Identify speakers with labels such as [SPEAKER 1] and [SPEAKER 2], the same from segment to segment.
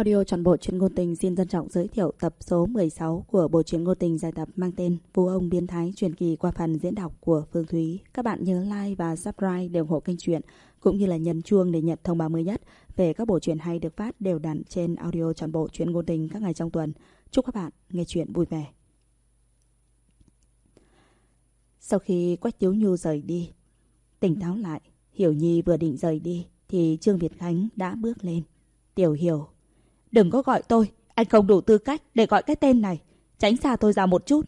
[SPEAKER 1] Audio trọn bộ truyện ngôn tình xin trân trọng giới thiệu tập số 16 của bộ truyện ngôn tình dài tập mang tên Vũ ông biến thái truyền kỳ qua phần diễn đọc của Phương Thúy. Các bạn nhớ like và subscribe để ủng hộ kênh truyện cũng như là nhấn chuông để nhận thông báo mới nhất về các bộ truyện hay được phát đều đặn trên audio trọn bộ truyện ngôn tình các ngày trong tuần. Chúc các bạn nghe truyện vui vẻ. Sau khi Quách Tiếu Nhu rời đi, tỉnh táo lại, Hiểu Nhi vừa định rời đi thì Trương Việt Khánh đã bước lên. Tiểu Hiểu Đừng có gọi tôi, anh không đủ tư cách để gọi cái tên này. Tránh xa tôi ra một chút.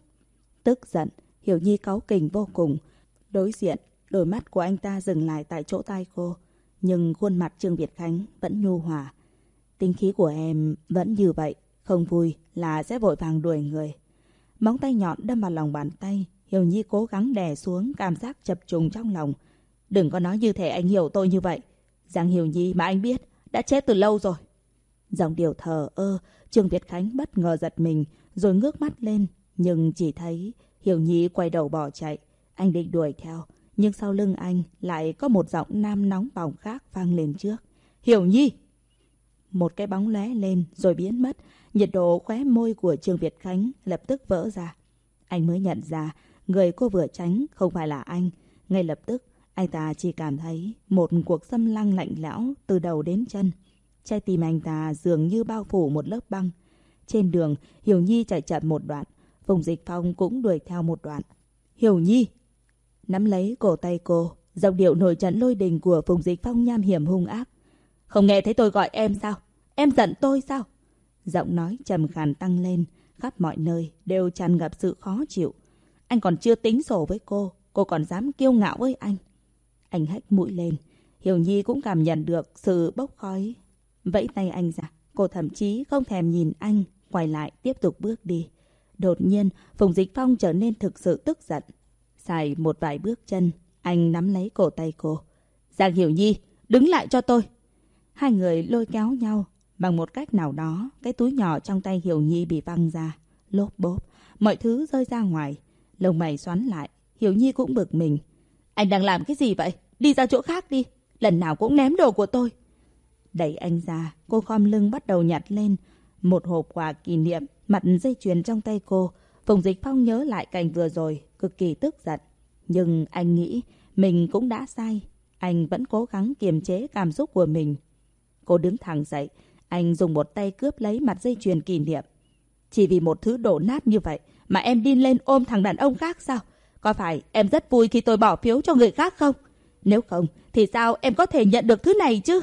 [SPEAKER 1] Tức giận, Hiểu Nhi cáu kỉnh vô cùng. Đối diện, đôi mắt của anh ta dừng lại tại chỗ tay cô. Nhưng khuôn mặt Trương Việt Khánh vẫn nhu hòa. Tinh khí của em vẫn như vậy. Không vui là sẽ vội vàng đuổi người. Móng tay nhọn đâm vào lòng bàn tay. Hiểu Nhi cố gắng đè xuống cảm giác chập trùng trong lòng. Đừng có nói như thể anh hiểu tôi như vậy. Giang Hiểu Nhi mà anh biết đã chết từ lâu rồi. Giọng điệu thờ ơ, Trương Việt Khánh bất ngờ giật mình, rồi ngước mắt lên, nhưng chỉ thấy Hiểu Nhi quay đầu bỏ chạy. Anh định đuổi theo, nhưng sau lưng anh lại có một giọng nam nóng bỏng khác vang lên trước. Hiểu Nhi! Một cái bóng lóe lên rồi biến mất, nhiệt độ khóe môi của Trương Việt Khánh lập tức vỡ ra. Anh mới nhận ra, người cô vừa tránh không phải là anh. Ngay lập tức, anh ta chỉ cảm thấy một cuộc xâm lăng lạnh lẽo từ đầu đến chân. Trái tim anh ta dường như bao phủ một lớp băng. Trên đường, Hiểu Nhi chạy chậm một đoạn. Vùng dịch phong cũng đuổi theo một đoạn. Hiểu Nhi! Nắm lấy cổ tay cô, giọng điệu nổi trận lôi đình của Phùng Dịch Phong nham hiểm hung ác. Không nghe thấy tôi gọi em sao? Em giận tôi sao? Giọng nói trầm khàn tăng lên, khắp mọi nơi đều tràn ngập sự khó chịu. Anh còn chưa tính sổ với cô, cô còn dám kiêu ngạo với anh. Anh hách mũi lên, Hiểu Nhi cũng cảm nhận được sự bốc khói Vẫy tay anh ra, cô thậm chí không thèm nhìn anh, quay lại tiếp tục bước đi. Đột nhiên, Phùng Dịch Phong trở nên thực sự tức giận. Xài một vài bước chân, anh nắm lấy cổ tay cô. Giang Hiểu Nhi, đứng lại cho tôi. Hai người lôi kéo nhau. Bằng một cách nào đó, cái túi nhỏ trong tay Hiểu Nhi bị văng ra. Lốp bốp, mọi thứ rơi ra ngoài. lồng mày xoắn lại, Hiểu Nhi cũng bực mình. Anh đang làm cái gì vậy? Đi ra chỗ khác đi. Lần nào cũng ném đồ của tôi. Đẩy anh ra, cô khom lưng bắt đầu nhặt lên. Một hộp quà kỷ niệm, mặt dây chuyền trong tay cô. Phùng Dịch Phong nhớ lại cảnh vừa rồi, cực kỳ tức giận. Nhưng anh nghĩ mình cũng đã sai. Anh vẫn cố gắng kiềm chế cảm xúc của mình. Cô đứng thẳng dậy, anh dùng một tay cướp lấy mặt dây chuyền kỷ niệm. Chỉ vì một thứ đổ nát như vậy mà em đi lên ôm thằng đàn ông khác sao? Có phải em rất vui khi tôi bỏ phiếu cho người khác không? Nếu không, thì sao em có thể nhận được thứ này chứ?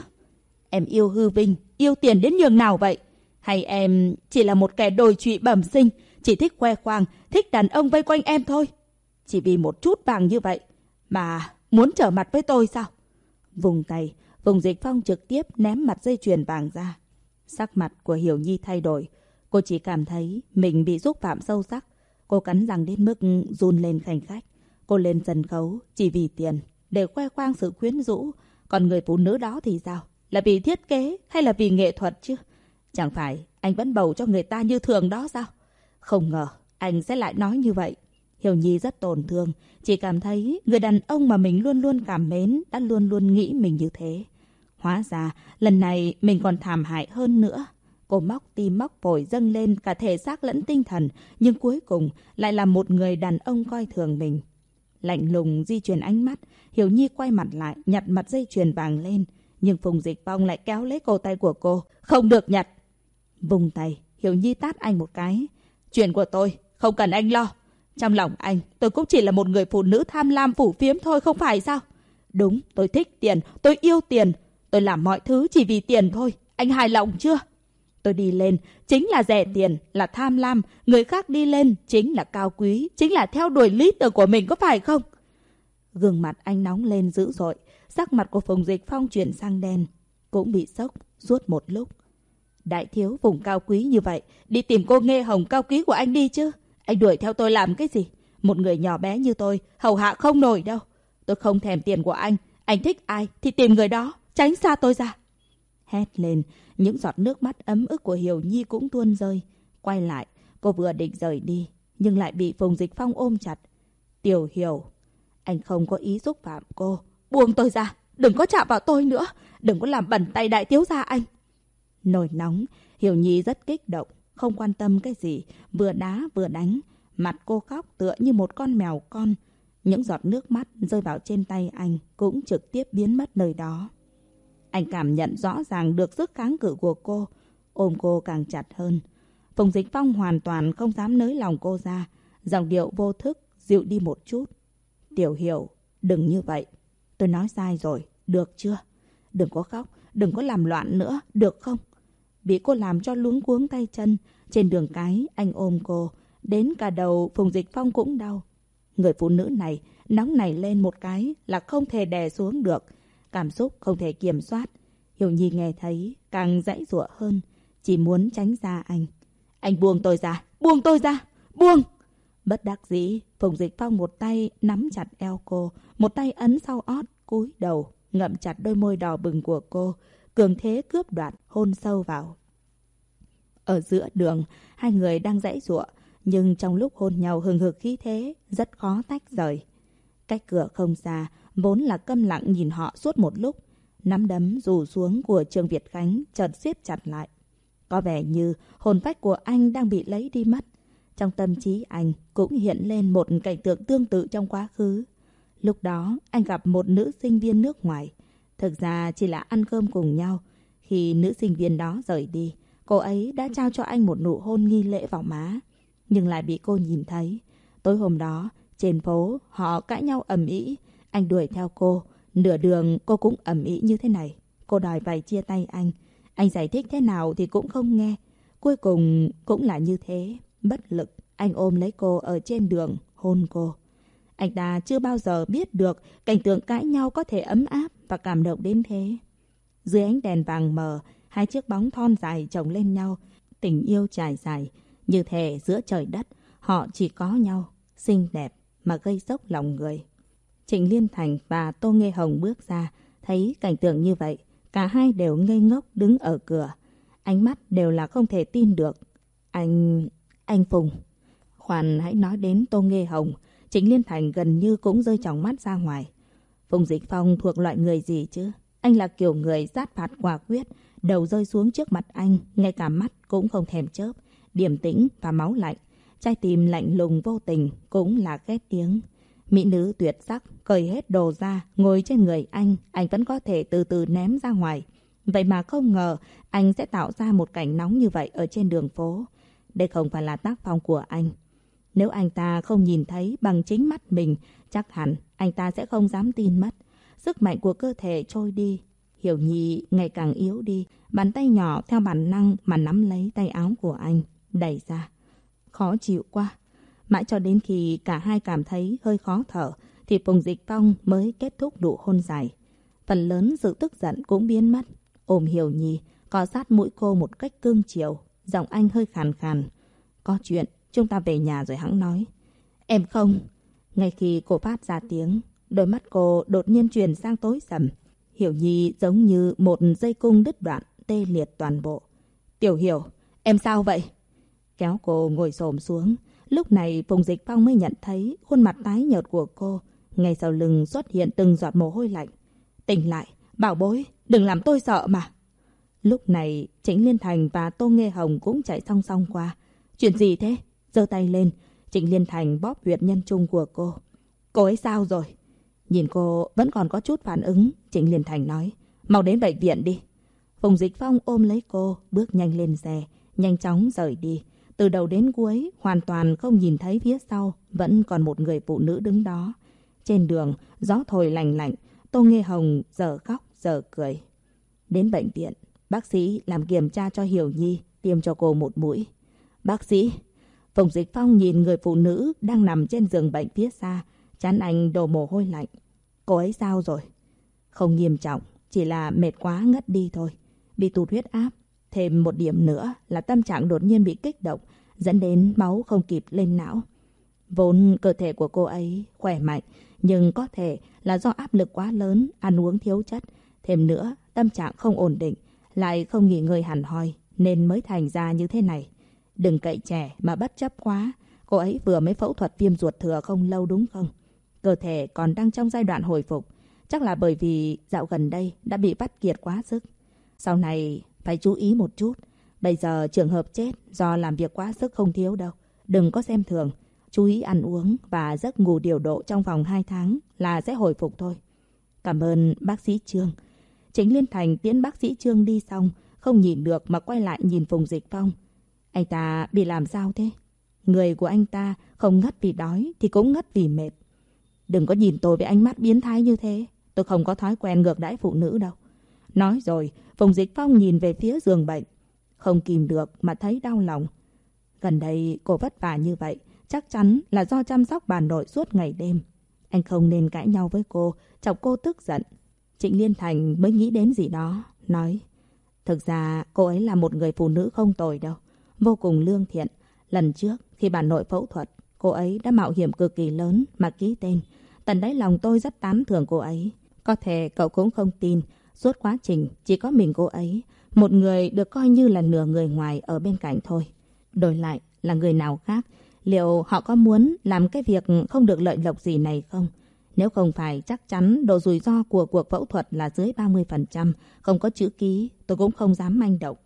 [SPEAKER 1] Em yêu hư vinh, yêu tiền đến nhường nào vậy? Hay em chỉ là một kẻ đồi trụy bẩm sinh, chỉ thích khoe khoang, thích đàn ông vây quanh em thôi? Chỉ vì một chút vàng như vậy mà muốn trở mặt với tôi sao? Vùng tay, vùng dịch phong trực tiếp ném mặt dây chuyền vàng ra. Sắc mặt của Hiểu Nhi thay đổi. Cô chỉ cảm thấy mình bị xúc phạm sâu sắc. Cô cắn răng đến mức run lên khanh khách. Cô lên sân khấu chỉ vì tiền, để khoe khoang sự quyến rũ. Còn người phụ nữ đó thì sao? Là vì thiết kế hay là vì nghệ thuật chứ? Chẳng phải anh vẫn bầu cho người ta như thường đó sao? Không ngờ anh sẽ lại nói như vậy. Hiểu Nhi rất tổn thương, chỉ cảm thấy người đàn ông mà mình luôn luôn cảm mến đã luôn luôn nghĩ mình như thế. Hóa ra, lần này mình còn thảm hại hơn nữa. Cô móc tim móc phổi dâng lên cả thể xác lẫn tinh thần, nhưng cuối cùng lại là một người đàn ông coi thường mình. Lạnh lùng di chuyển ánh mắt, Hiểu Nhi quay mặt lại, nhặt mặt dây chuyền vàng lên. Nhưng Phùng Dịch Phong lại kéo lấy cổ tay của cô. Không được nhặt. Vùng tay, Hiểu Nhi tát anh một cái. Chuyện của tôi, không cần anh lo. Trong lòng anh, tôi cũng chỉ là một người phụ nữ tham lam phủ phiếm thôi, không phải sao? Đúng, tôi thích tiền, tôi yêu tiền. Tôi làm mọi thứ chỉ vì tiền thôi. Anh hài lòng chưa? Tôi đi lên, chính là rẻ tiền, là tham lam. Người khác đi lên, chính là cao quý, chính là theo đuổi lý tưởng của mình, có phải không? Gương mặt anh nóng lên dữ dội. Sắc mặt của Phùng Dịch Phong chuyển sang đen. Cũng bị sốc suốt một lúc. Đại thiếu vùng cao quý như vậy, đi tìm cô nghe hồng cao quý của anh đi chứ. Anh đuổi theo tôi làm cái gì? Một người nhỏ bé như tôi, hầu hạ không nổi đâu. Tôi không thèm tiền của anh. Anh thích ai thì tìm người đó, tránh xa tôi ra. Hét lên, những giọt nước mắt ấm ức của Hiểu Nhi cũng tuôn rơi. Quay lại, cô vừa định rời đi, nhưng lại bị Phùng Dịch Phong ôm chặt. Tiểu Hiểu, anh không có ý xúc phạm cô. Buông tôi ra, đừng có chạm vào tôi nữa, đừng có làm bẩn tay đại thiếu gia anh. Nổi nóng, Hiểu Nhi rất kích động, không quan tâm cái gì, vừa đá vừa đánh. Mặt cô khóc tựa như một con mèo con. Những giọt nước mắt rơi vào trên tay anh cũng trực tiếp biến mất nơi đó. Anh cảm nhận rõ ràng được sức kháng cự của cô, ôm cô càng chặt hơn. Phùng Dịch Phong hoàn toàn không dám nới lòng cô ra, giọng điệu vô thức dịu đi một chút. Tiểu hiểu, đừng như vậy. Tôi nói sai rồi, được chưa? Đừng có khóc, đừng có làm loạn nữa, được không? Bị cô làm cho luống cuống tay chân. Trên đường cái, anh ôm cô. Đến cả đầu Phùng Dịch Phong cũng đau. Người phụ nữ này nóng nảy lên một cái là không thể đè xuống được. Cảm xúc không thể kiểm soát. Hiểu Nhi nghe thấy càng dãy rụa hơn. Chỉ muốn tránh ra anh. Anh buông tôi ra, buông tôi ra, buông! Bất đắc dĩ, Phùng Dịch Phong một tay nắm chặt eo cô, một tay ấn sau ót, cúi đầu, ngậm chặt đôi môi đỏ bừng của cô, cường thế cướp đoạt, hôn sâu vào. Ở giữa đường, hai người đang dãy giụa, nhưng trong lúc hôn nhau hừng hực khí thế, rất khó tách rời. Cách cửa không xa, vốn là câm lặng nhìn họ suốt một lúc. Nắm đấm rủ xuống của Trương Việt Khánh chợt siết chặt lại. Có vẻ như hồn phách của anh đang bị lấy đi mất. Trong tâm trí anh cũng hiện lên một cảnh tượng tương tự trong quá khứ. Lúc đó anh gặp một nữ sinh viên nước ngoài. Thực ra chỉ là ăn cơm cùng nhau. Khi nữ sinh viên đó rời đi, cô ấy đã trao cho anh một nụ hôn nghi lễ vào má. Nhưng lại bị cô nhìn thấy. Tối hôm đó, trên phố, họ cãi nhau ầm ĩ. Anh đuổi theo cô. Nửa đường cô cũng ầm ĩ như thế này. Cô đòi phải chia tay anh. Anh giải thích thế nào thì cũng không nghe. Cuối cùng cũng là như thế. Bất lực, anh ôm lấy cô ở trên đường, hôn cô. Anh ta chưa bao giờ biết được cảnh tượng cãi nhau có thể ấm áp và cảm động đến thế. Dưới ánh đèn vàng mờ, hai chiếc bóng thon dài chồng lên nhau, tình yêu trải dài. Như thể giữa trời đất, họ chỉ có nhau, xinh đẹp mà gây sốc lòng người. Trịnh Liên Thành và Tô Nghê Hồng bước ra, thấy cảnh tượng như vậy, cả hai đều ngây ngốc đứng ở cửa. Ánh mắt đều là không thể tin được. Anh anh Phùng. Khoan hãy nói đến Tô Nghê Hồng, Trịnh Liên Thành gần như cũng rơi tròng mắt ra ngoài. Phùng Dịch Phong thuộc loại người gì chứ? Anh là kiểu người sát phạt quả quyết, đầu rơi xuống trước mặt anh, ngay cả mắt cũng không thèm chớp, điềm tĩnh và máu lạnh. Trai tim lạnh lùng vô tình cũng là ghét tiếng. Mỹ nữ tuyệt sắc, cởi hết đồ ra, ngồi trên người anh, anh vẫn có thể từ từ ném ra ngoài. Vậy mà không ngờ anh sẽ tạo ra một cảnh nóng như vậy ở trên đường phố. Đây không phải là tác phong của anh. Nếu anh ta không nhìn thấy bằng chính mắt mình, chắc hẳn anh ta sẽ không dám tin mất. Sức mạnh của cơ thể trôi đi. Hiểu Nhi ngày càng yếu đi, bàn tay nhỏ theo bản năng mà nắm lấy tay áo của anh, đẩy ra. Khó chịu quá. Mãi cho đến khi cả hai cảm thấy hơi khó thở, thì Phùng Dịch Phong mới kết thúc đủ hôn dài. Phần lớn sự tức giận cũng biến mất. Ôm Hiểu Nhi, có sát mũi cô một cách cương chiều, giọng anh hơi khàn khàn. Có chuyện, chúng ta về nhà rồi hãng nói. Em không. Ngay khi cô phát ra tiếng, đôi mắt cô đột nhiên chuyển sang tối sầm. Hiểu Nhi giống như một dây cung đứt đoạn, tê liệt toàn bộ. Tiểu Hiểu, em sao vậy? Kéo cô ngồi xổm xuống. Lúc này Phùng Dịch Phong mới nhận thấy khuôn mặt tái nhợt của cô. Ngay sau lưng xuất hiện từng giọt mồ hôi lạnh. Tỉnh lại, bảo bối, đừng làm tôi sợ mà. Lúc này, Trịnh Liên Thành và Tô Nghê Hồng cũng chạy song song qua. Chuyện gì thế? giơ tay lên, Trịnh Liên Thành bóp huyệt nhân trung của cô. Cô ấy sao rồi? Nhìn cô vẫn còn có chút phản ứng, Trịnh Liên Thành nói. Mau đến bệnh viện đi. Phùng Dịch Phong ôm lấy cô, bước nhanh lên xe, nhanh chóng rời đi. Từ đầu đến cuối, hoàn toàn không nhìn thấy phía sau, vẫn còn một người phụ nữ đứng đó. Trên đường, gió thổi lành lạnh, Tô Nghê Hồng giờ khóc giờ cười. Đến bệnh viện, bác sĩ làm kiểm tra cho Hiểu Nhi, tiêm cho cô một mũi. Bác sĩ, Phùng Dịch Phong nhìn người phụ nữ đang nằm trên giường bệnh phía xa, chán anh đổ mồ hôi lạnh. Cô ấy sao rồi? Không nghiêm trọng, chỉ là mệt quá ngất đi thôi. Bị tụt huyết áp. Thêm một điểm nữa là tâm trạng đột nhiên bị kích động, dẫn đến máu không kịp lên não. Vốn cơ thể của cô ấy khỏe mạnh, nhưng có thể là do áp lực quá lớn, ăn uống thiếu chất. Thêm nữa, tâm trạng không ổn định, lại không nghỉ ngơi hẳn hoi, nên mới thành ra như thế này. Đừng cậy trẻ mà bất chấp quá. Cô ấy vừa mới phẫu thuật viêm ruột thừa không lâu đúng không? Cơ thể còn đang trong giai đoạn hồi phục. Chắc là bởi vì dạo gần đây đã bị bắt kiệt quá sức. Sau này phải chú ý một chút. Bây giờ trường hợp chết do làm việc quá sức không thiếu đâu. Đừng có xem thường. Chú ý ăn uống và giấc ngủ điều độ trong vòng 2 tháng là sẽ hồi phục thôi. Cảm ơn bác sĩ Trương. Chính Liên Thành tiễn bác sĩ Trương đi xong, không nhìn được mà quay lại nhìn Phùng Dịch Phong. Anh ta bị làm sao thế? Người của anh ta không ngất vì đói thì cũng ngất vì mệt. Đừng có nhìn tôi với ánh mắt biến thái như thế. Tôi không có thói quen ngược đãi phụ nữ đâu. Nói rồi, Phùng Dịch Phong nhìn về phía giường bệnh. Không kìm được mà thấy đau lòng. Gần đây cô vất vả như vậy, chắc chắn là do chăm sóc bà nội suốt ngày đêm. Anh không nên cãi nhau với cô, chọc cô tức giận. Trịnh Liên Thành mới nghĩ đến gì đó, nói. Thực ra cô ấy là một người phụ nữ không tồi đâu, vô cùng lương thiện. Lần trước, khi bà nội phẫu thuật, cô ấy đã mạo hiểm cực kỳ lớn mà ký tên. Tận đáy lòng tôi rất tán thưởng cô ấy. Có thể cậu cũng không tin, suốt quá trình chỉ có mình cô ấy, một người được coi như là nửa người ngoài ở bên cạnh thôi. Đổi lại là người nào khác, liệu họ có muốn làm cái việc không được lợi lộc gì này không? Nếu không phải chắc chắn độ rủi ro của cuộc phẫu thuật là dưới 30%, không có chữ ký, tôi cũng không dám manh động.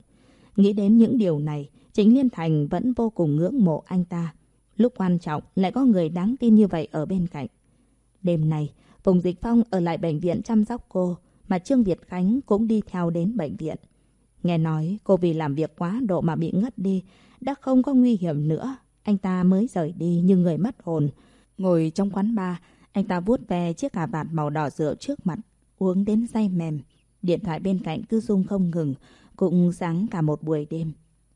[SPEAKER 1] Nghĩ đến những điều này, Chính Liên Thành vẫn vô cùng ngưỡng mộ anh ta. Lúc quan trọng lại có người đáng tin như vậy ở bên cạnh. Đêm này, Phùng Dịch Phong ở lại bệnh viện chăm sóc cô, mà Trương Việt Khánh cũng đi theo đến bệnh viện. Nghe nói cô vì làm việc quá độ mà bị ngất đi, đã không có nguy hiểm nữa. Anh ta mới rời đi như người mất hồn. Ngồi trong quán bar, anh ta vuốt ve chiếc cà vạt màu đỏ rượu trước mặt, uống đến say mềm. Điện thoại bên cạnh cứ rung không ngừng, cũng sáng cả một buổi đêm.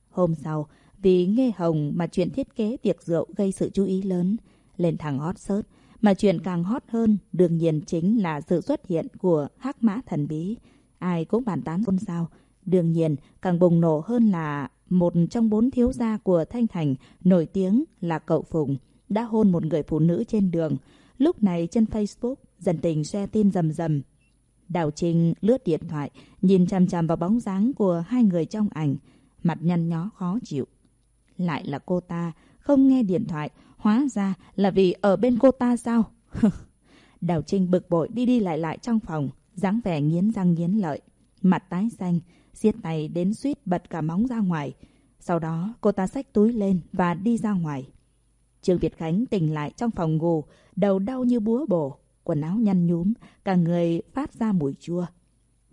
[SPEAKER 1] Hôm sau, vì nghe hồng mà chuyện thiết kế tiệc rượu gây sự chú ý lớn, lên thẳng hot search. Mà chuyện càng hot hơn, đương nhiên chính là sự xuất hiện của hắc mã thần bí. Ai cũng bàn tán xôn xao. Đương nhiên, càng bùng nổ hơn là một trong bốn thiếu gia của Thanh Thành nổi tiếng là cậu Phùng đã hôn một người phụ nữ trên đường. Lúc này trên Facebook dần tình share tin rầm rầm. Đào Trinh lướt điện thoại, nhìn chằm chằm vào bóng dáng của hai người trong ảnh, mặt nhăn nhó khó chịu. Lại là cô ta, không nghe điện thoại, hóa ra là vì ở bên cô ta sao? Đào Trinh bực bội đi đi lại lại trong phòng, dáng vẻ nghiến răng nghiến lợi, mặt tái xanh, siết tay đến suýt bật cả móng ra ngoài. Sau đó cô ta xách túi lên và đi ra ngoài. Trương Việt Khánh tỉnh lại trong phòng ngủ, đầu đau như búa bổ, quần áo nhăn nhúm, cả người phát ra mùi chua.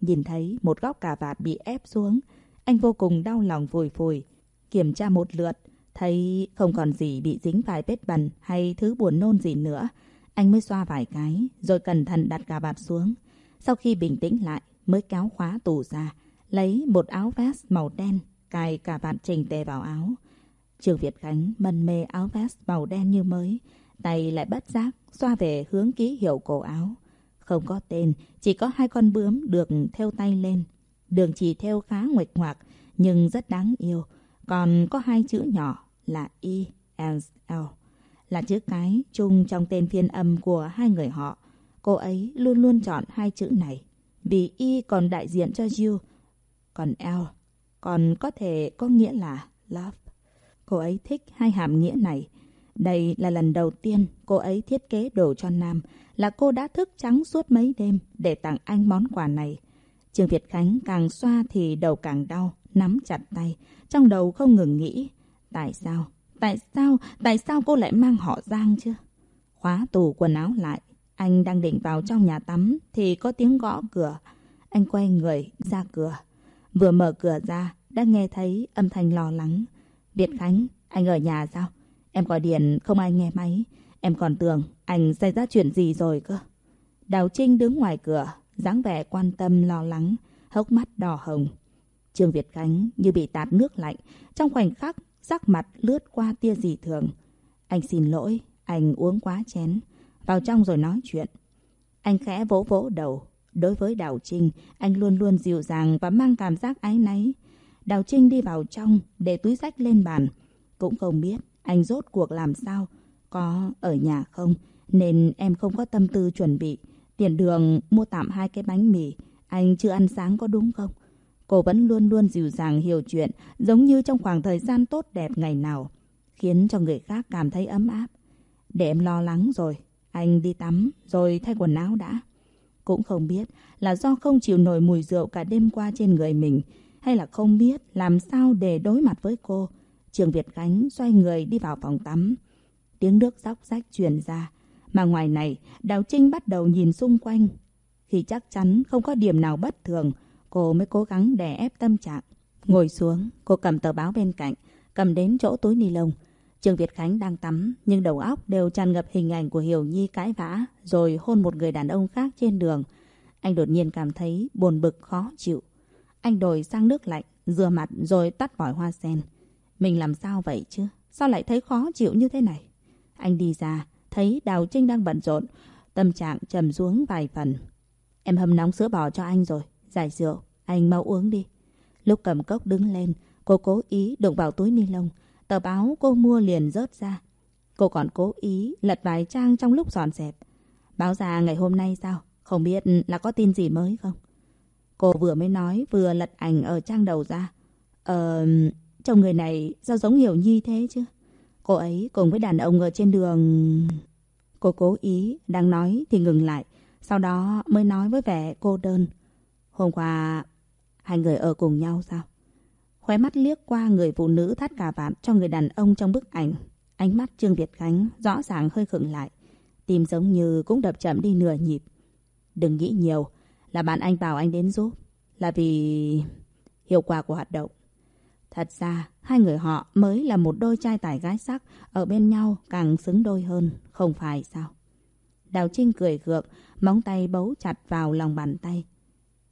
[SPEAKER 1] Nhìn thấy một góc cà vạt bị ép xuống, anh vô cùng đau lòng vùi phùi. Kiểm tra một lượt, thấy không còn gì bị dính vài vết bẩn hay thứ buồn nôn gì nữa. Anh mới xoa vài cái, rồi cẩn thận đặt cà vạt xuống. Sau khi bình tĩnh lại, mới kéo khóa tủ ra, lấy một áo vest màu đen, cài cà vạt chỉnh tề vào áo trường Việt Khánh mân mê áo vest màu đen như mới, tay lại bất giác xoa về hướng ký hiệu cổ áo. Không có tên, chỉ có hai con bướm được theo tay lên. Đường chỉ theo khá nguệch ngoạc, nhưng rất đáng yêu. Còn có hai chữ nhỏ là E and L, là chữ cái chung trong tên phiên âm của hai người họ. Cô ấy luôn luôn chọn hai chữ này, vì Y còn đại diện cho you, còn L còn có thể có nghĩa là love. Cô ấy thích hai hàm nghĩa này. Đây là lần đầu tiên cô ấy thiết kế đồ cho Nam, là cô đã thức trắng suốt mấy đêm để tặng anh món quà này. Trương Việt Khánh càng xoa thì đầu càng đau, nắm chặt tay, trong đầu không ngừng nghĩ. Tại sao? Tại sao? Tại sao cô lại mang họ Giang chứ? Khóa tủ quần áo lại, anh đang định vào trong nhà tắm thì có tiếng gõ cửa. Anh quay người ra cửa. Vừa mở cửa ra, đã nghe thấy âm thanh lo lắng. Việt Khánh, anh ở nhà sao? Em gọi điện không ai nghe máy. Em còn tưởng anh xảy ra chuyện gì rồi cơ. Đào Trinh đứng ngoài cửa, dáng vẻ quan tâm lo lắng, hốc mắt đỏ hồng. Trương Việt Khánh như bị tạt nước lạnh, trong khoảnh khắc sắc mặt lướt qua tia dị thường. Anh xin lỗi, anh uống quá chén, vào trong rồi nói chuyện. Anh khẽ vỗ vỗ đầu. Đối với Đào Trinh, anh luôn luôn dịu dàng và mang cảm giác ái náy. Đào Trinh đi vào trong, để túi sách lên bàn. Cũng không biết anh rốt cuộc làm sao, có ở nhà không, nên em không có tâm tư chuẩn bị. Tiền đường mua tạm hai cái bánh mì, anh chưa ăn sáng có đúng không? Cô vẫn luôn luôn dịu dàng hiểu chuyện, giống như trong khoảng thời gian tốt đẹp ngày nào, khiến cho người khác cảm thấy ấm áp. Để em lo lắng rồi, anh đi tắm rồi thay quần áo đã. Cũng không biết là do không chịu nổi mùi rượu cả đêm qua trên người mình, hay là không biết làm sao để đối mặt với cô. Trường Việt Khánh xoay người đi vào phòng tắm. Tiếng nước róc rách truyền ra. Mà ngoài này, Đào Trinh bắt đầu nhìn xung quanh. Khi chắc chắn không có điểm nào bất thường, cô mới cố gắng đè ép tâm trạng. Ngồi xuống, cô cầm tờ báo bên cạnh, cầm đến chỗ túi ni lông. Trường Việt Khánh đang tắm, nhưng đầu óc đều tràn ngập hình ảnh của Hiểu Nhi cãi vã, rồi hôn một người đàn ông khác trên đường. Anh đột nhiên cảm thấy buồn bực khó chịu. Anh đổi sang nước lạnh, rửa mặt rồi tắt vòi hoa sen. Mình làm sao vậy chứ? Sao lại thấy khó chịu như thế này? Anh đi ra, thấy Đào Trinh đang bận rộn, tâm trạng trầm xuống vài phần. Em hâm nóng sữa bò cho anh rồi, giải rượu, anh mau uống đi. Lúc cầm cốc đứng lên, cô cố ý đụng vào túi ni lông, tờ báo cô mua liền rớt ra. Cô còn cố ý lật vài trang trong lúc dọn dẹp. Báo ra ngày hôm nay sao? Không biết là có tin gì mới không? Cô vừa mới nói vừa lật ảnh ở trang đầu ra. Ờ, chồng người này sao giống Hiểu Nhi thế chứ? Cô ấy cùng với đàn ông ở trên đường... Cô cố ý, đang nói thì ngừng lại. Sau đó mới nói với vẻ cô đơn. Hôm qua, hai người ở cùng nhau sao? Khóe mắt liếc qua người phụ nữ thắt cà vạt cho người đàn ông trong bức ảnh. Ánh mắt Trương Việt Khánh rõ ràng hơi khựng lại. Tim giống như cũng đập chậm đi nửa nhịp. Đừng nghĩ nhiều, là bạn anh bảo anh đến giúp. Là vì hiệu quả của hoạt động. Thật ra, hai người họ mới là một đôi trai tài gái sắc, ở bên nhau càng xứng đôi hơn, không phải sao? Đào Trinh cười gượng, móng tay bấu chặt vào lòng bàn tay.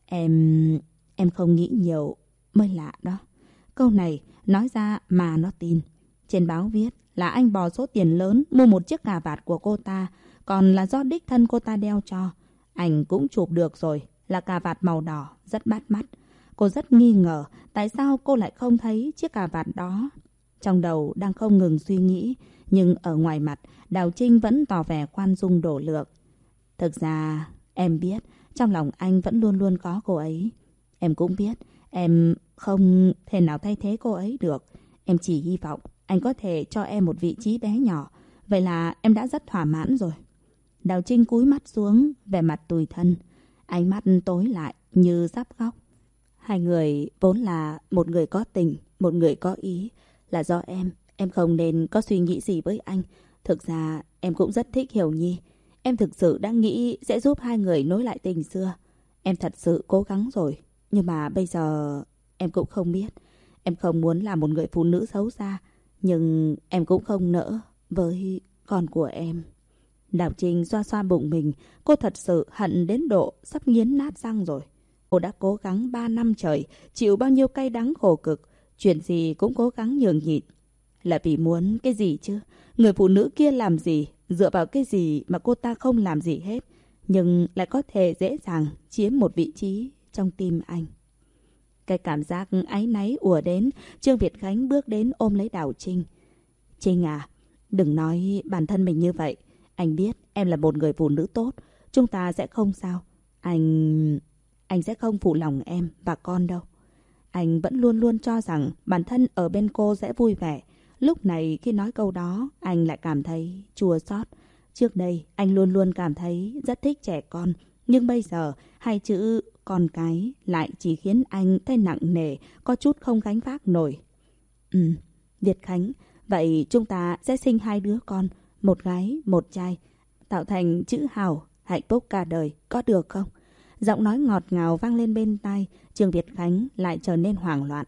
[SPEAKER 1] Em... em không nghĩ nhiều, mới lạ đó. Câu này nói ra mà nó tin. Trên báo viết là anh bỏ số tiền lớn mua một chiếc cà vạt của cô ta, còn là do đích thân cô ta đeo cho. anh cũng chụp được rồi, là cà vạt màu đỏ, rất bắt mắt. Cô rất nghi ngờ tại sao cô lại không thấy chiếc cà vạt đó. Trong đầu đang không ngừng suy nghĩ, nhưng ở ngoài mặt, Đào Trinh vẫn tỏ vẻ khoan dung đổ lượng. Thực ra, em biết, trong lòng anh vẫn luôn luôn có cô ấy. Em cũng biết, em không thể nào thay thế cô ấy được. Em chỉ hy vọng anh có thể cho em một vị trí bé nhỏ. Vậy là em đã rất thỏa mãn rồi. Đào Trinh cúi mắt xuống, vẻ mặt tủi thân. Ánh mắt tối lại như giáp góc Hai người vốn là một người có tình, một người có ý. Là do em, em không nên có suy nghĩ gì với anh. Thực ra em cũng rất thích Hiểu Nhi. Em thực sự đang nghĩ sẽ giúp hai người nối lại tình xưa. Em thật sự cố gắng rồi. Nhưng mà bây giờ em cũng không biết. Em không muốn là một người phụ nữ xấu xa. Nhưng em cũng không nỡ với con của em. Đào Trinh xoa xoa bụng mình. Cô thật sự hận đến độ sắp nghiến nát răng rồi. Cô đã cố gắng 3 năm trời, chịu bao nhiêu cay đắng khổ cực. Chuyện gì cũng cố gắng nhường nhịn. Là vì muốn cái gì chứ? Người phụ nữ kia làm gì? Dựa vào cái gì mà cô ta không làm gì hết? Nhưng lại có thể dễ dàng chiếm một vị trí trong tim anh. Cái cảm giác áy náy ùa đến, Trương Việt Khánh bước đến ôm lấy Đào Trinh. Trinh à, đừng nói bản thân mình như vậy. Anh biết em là một người phụ nữ tốt, chúng ta sẽ không sao. Anh... anh sẽ không phụ lòng em và con đâu. Anh vẫn luôn luôn cho rằng bản thân ở bên cô sẽ vui vẻ. Lúc này khi nói câu đó, anh lại cảm thấy chua xót. Trước đây, anh luôn luôn cảm thấy rất thích trẻ con. Nhưng bây giờ, hai chữ con cái lại chỉ khiến anh thấy nặng nề, có chút không gánh vác nổi. Ừ, Việt Khánh, vậy chúng ta sẽ sinh hai đứa con, một gái, một trai, tạo thành chữ hào, hạnh phúc cả đời, có được không? Giọng nói ngọt ngào vang lên bên tai, Trương Việt Khánh lại trở nên hoảng loạn.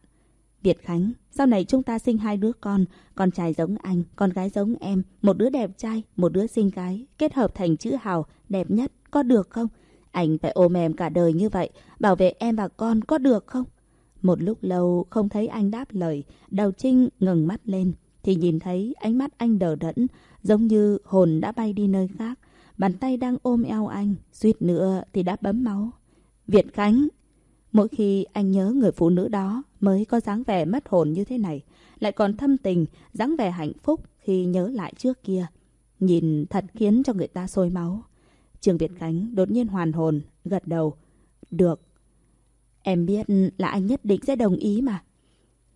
[SPEAKER 1] Việt Khánh, sau này chúng ta sinh hai đứa con, con trai giống anh, con gái giống em, một đứa đẹp trai, một đứa xinh gái, kết hợp thành chữ hào, đẹp nhất, có được không? Anh phải ôm em cả đời như vậy, bảo vệ em và con có được không? Một lúc lâu không thấy anh đáp lời, Đầu Trinh ngừng mắt lên, thì nhìn thấy ánh mắt anh đờ đẫn, giống như hồn đã bay đi nơi khác. Bàn tay đang ôm eo anh, suýt nữa thì đã bấm máu. Việt Khánh! Mỗi khi anh nhớ người phụ nữ đó mới có dáng vẻ mất hồn như thế này, lại còn thâm tình, dáng vẻ hạnh phúc khi nhớ lại trước kia. Nhìn thật khiến cho người ta sôi máu. Trương Việt Khánh đột nhiên hoàn hồn, gật đầu. Được. Em biết là anh nhất định sẽ đồng ý mà.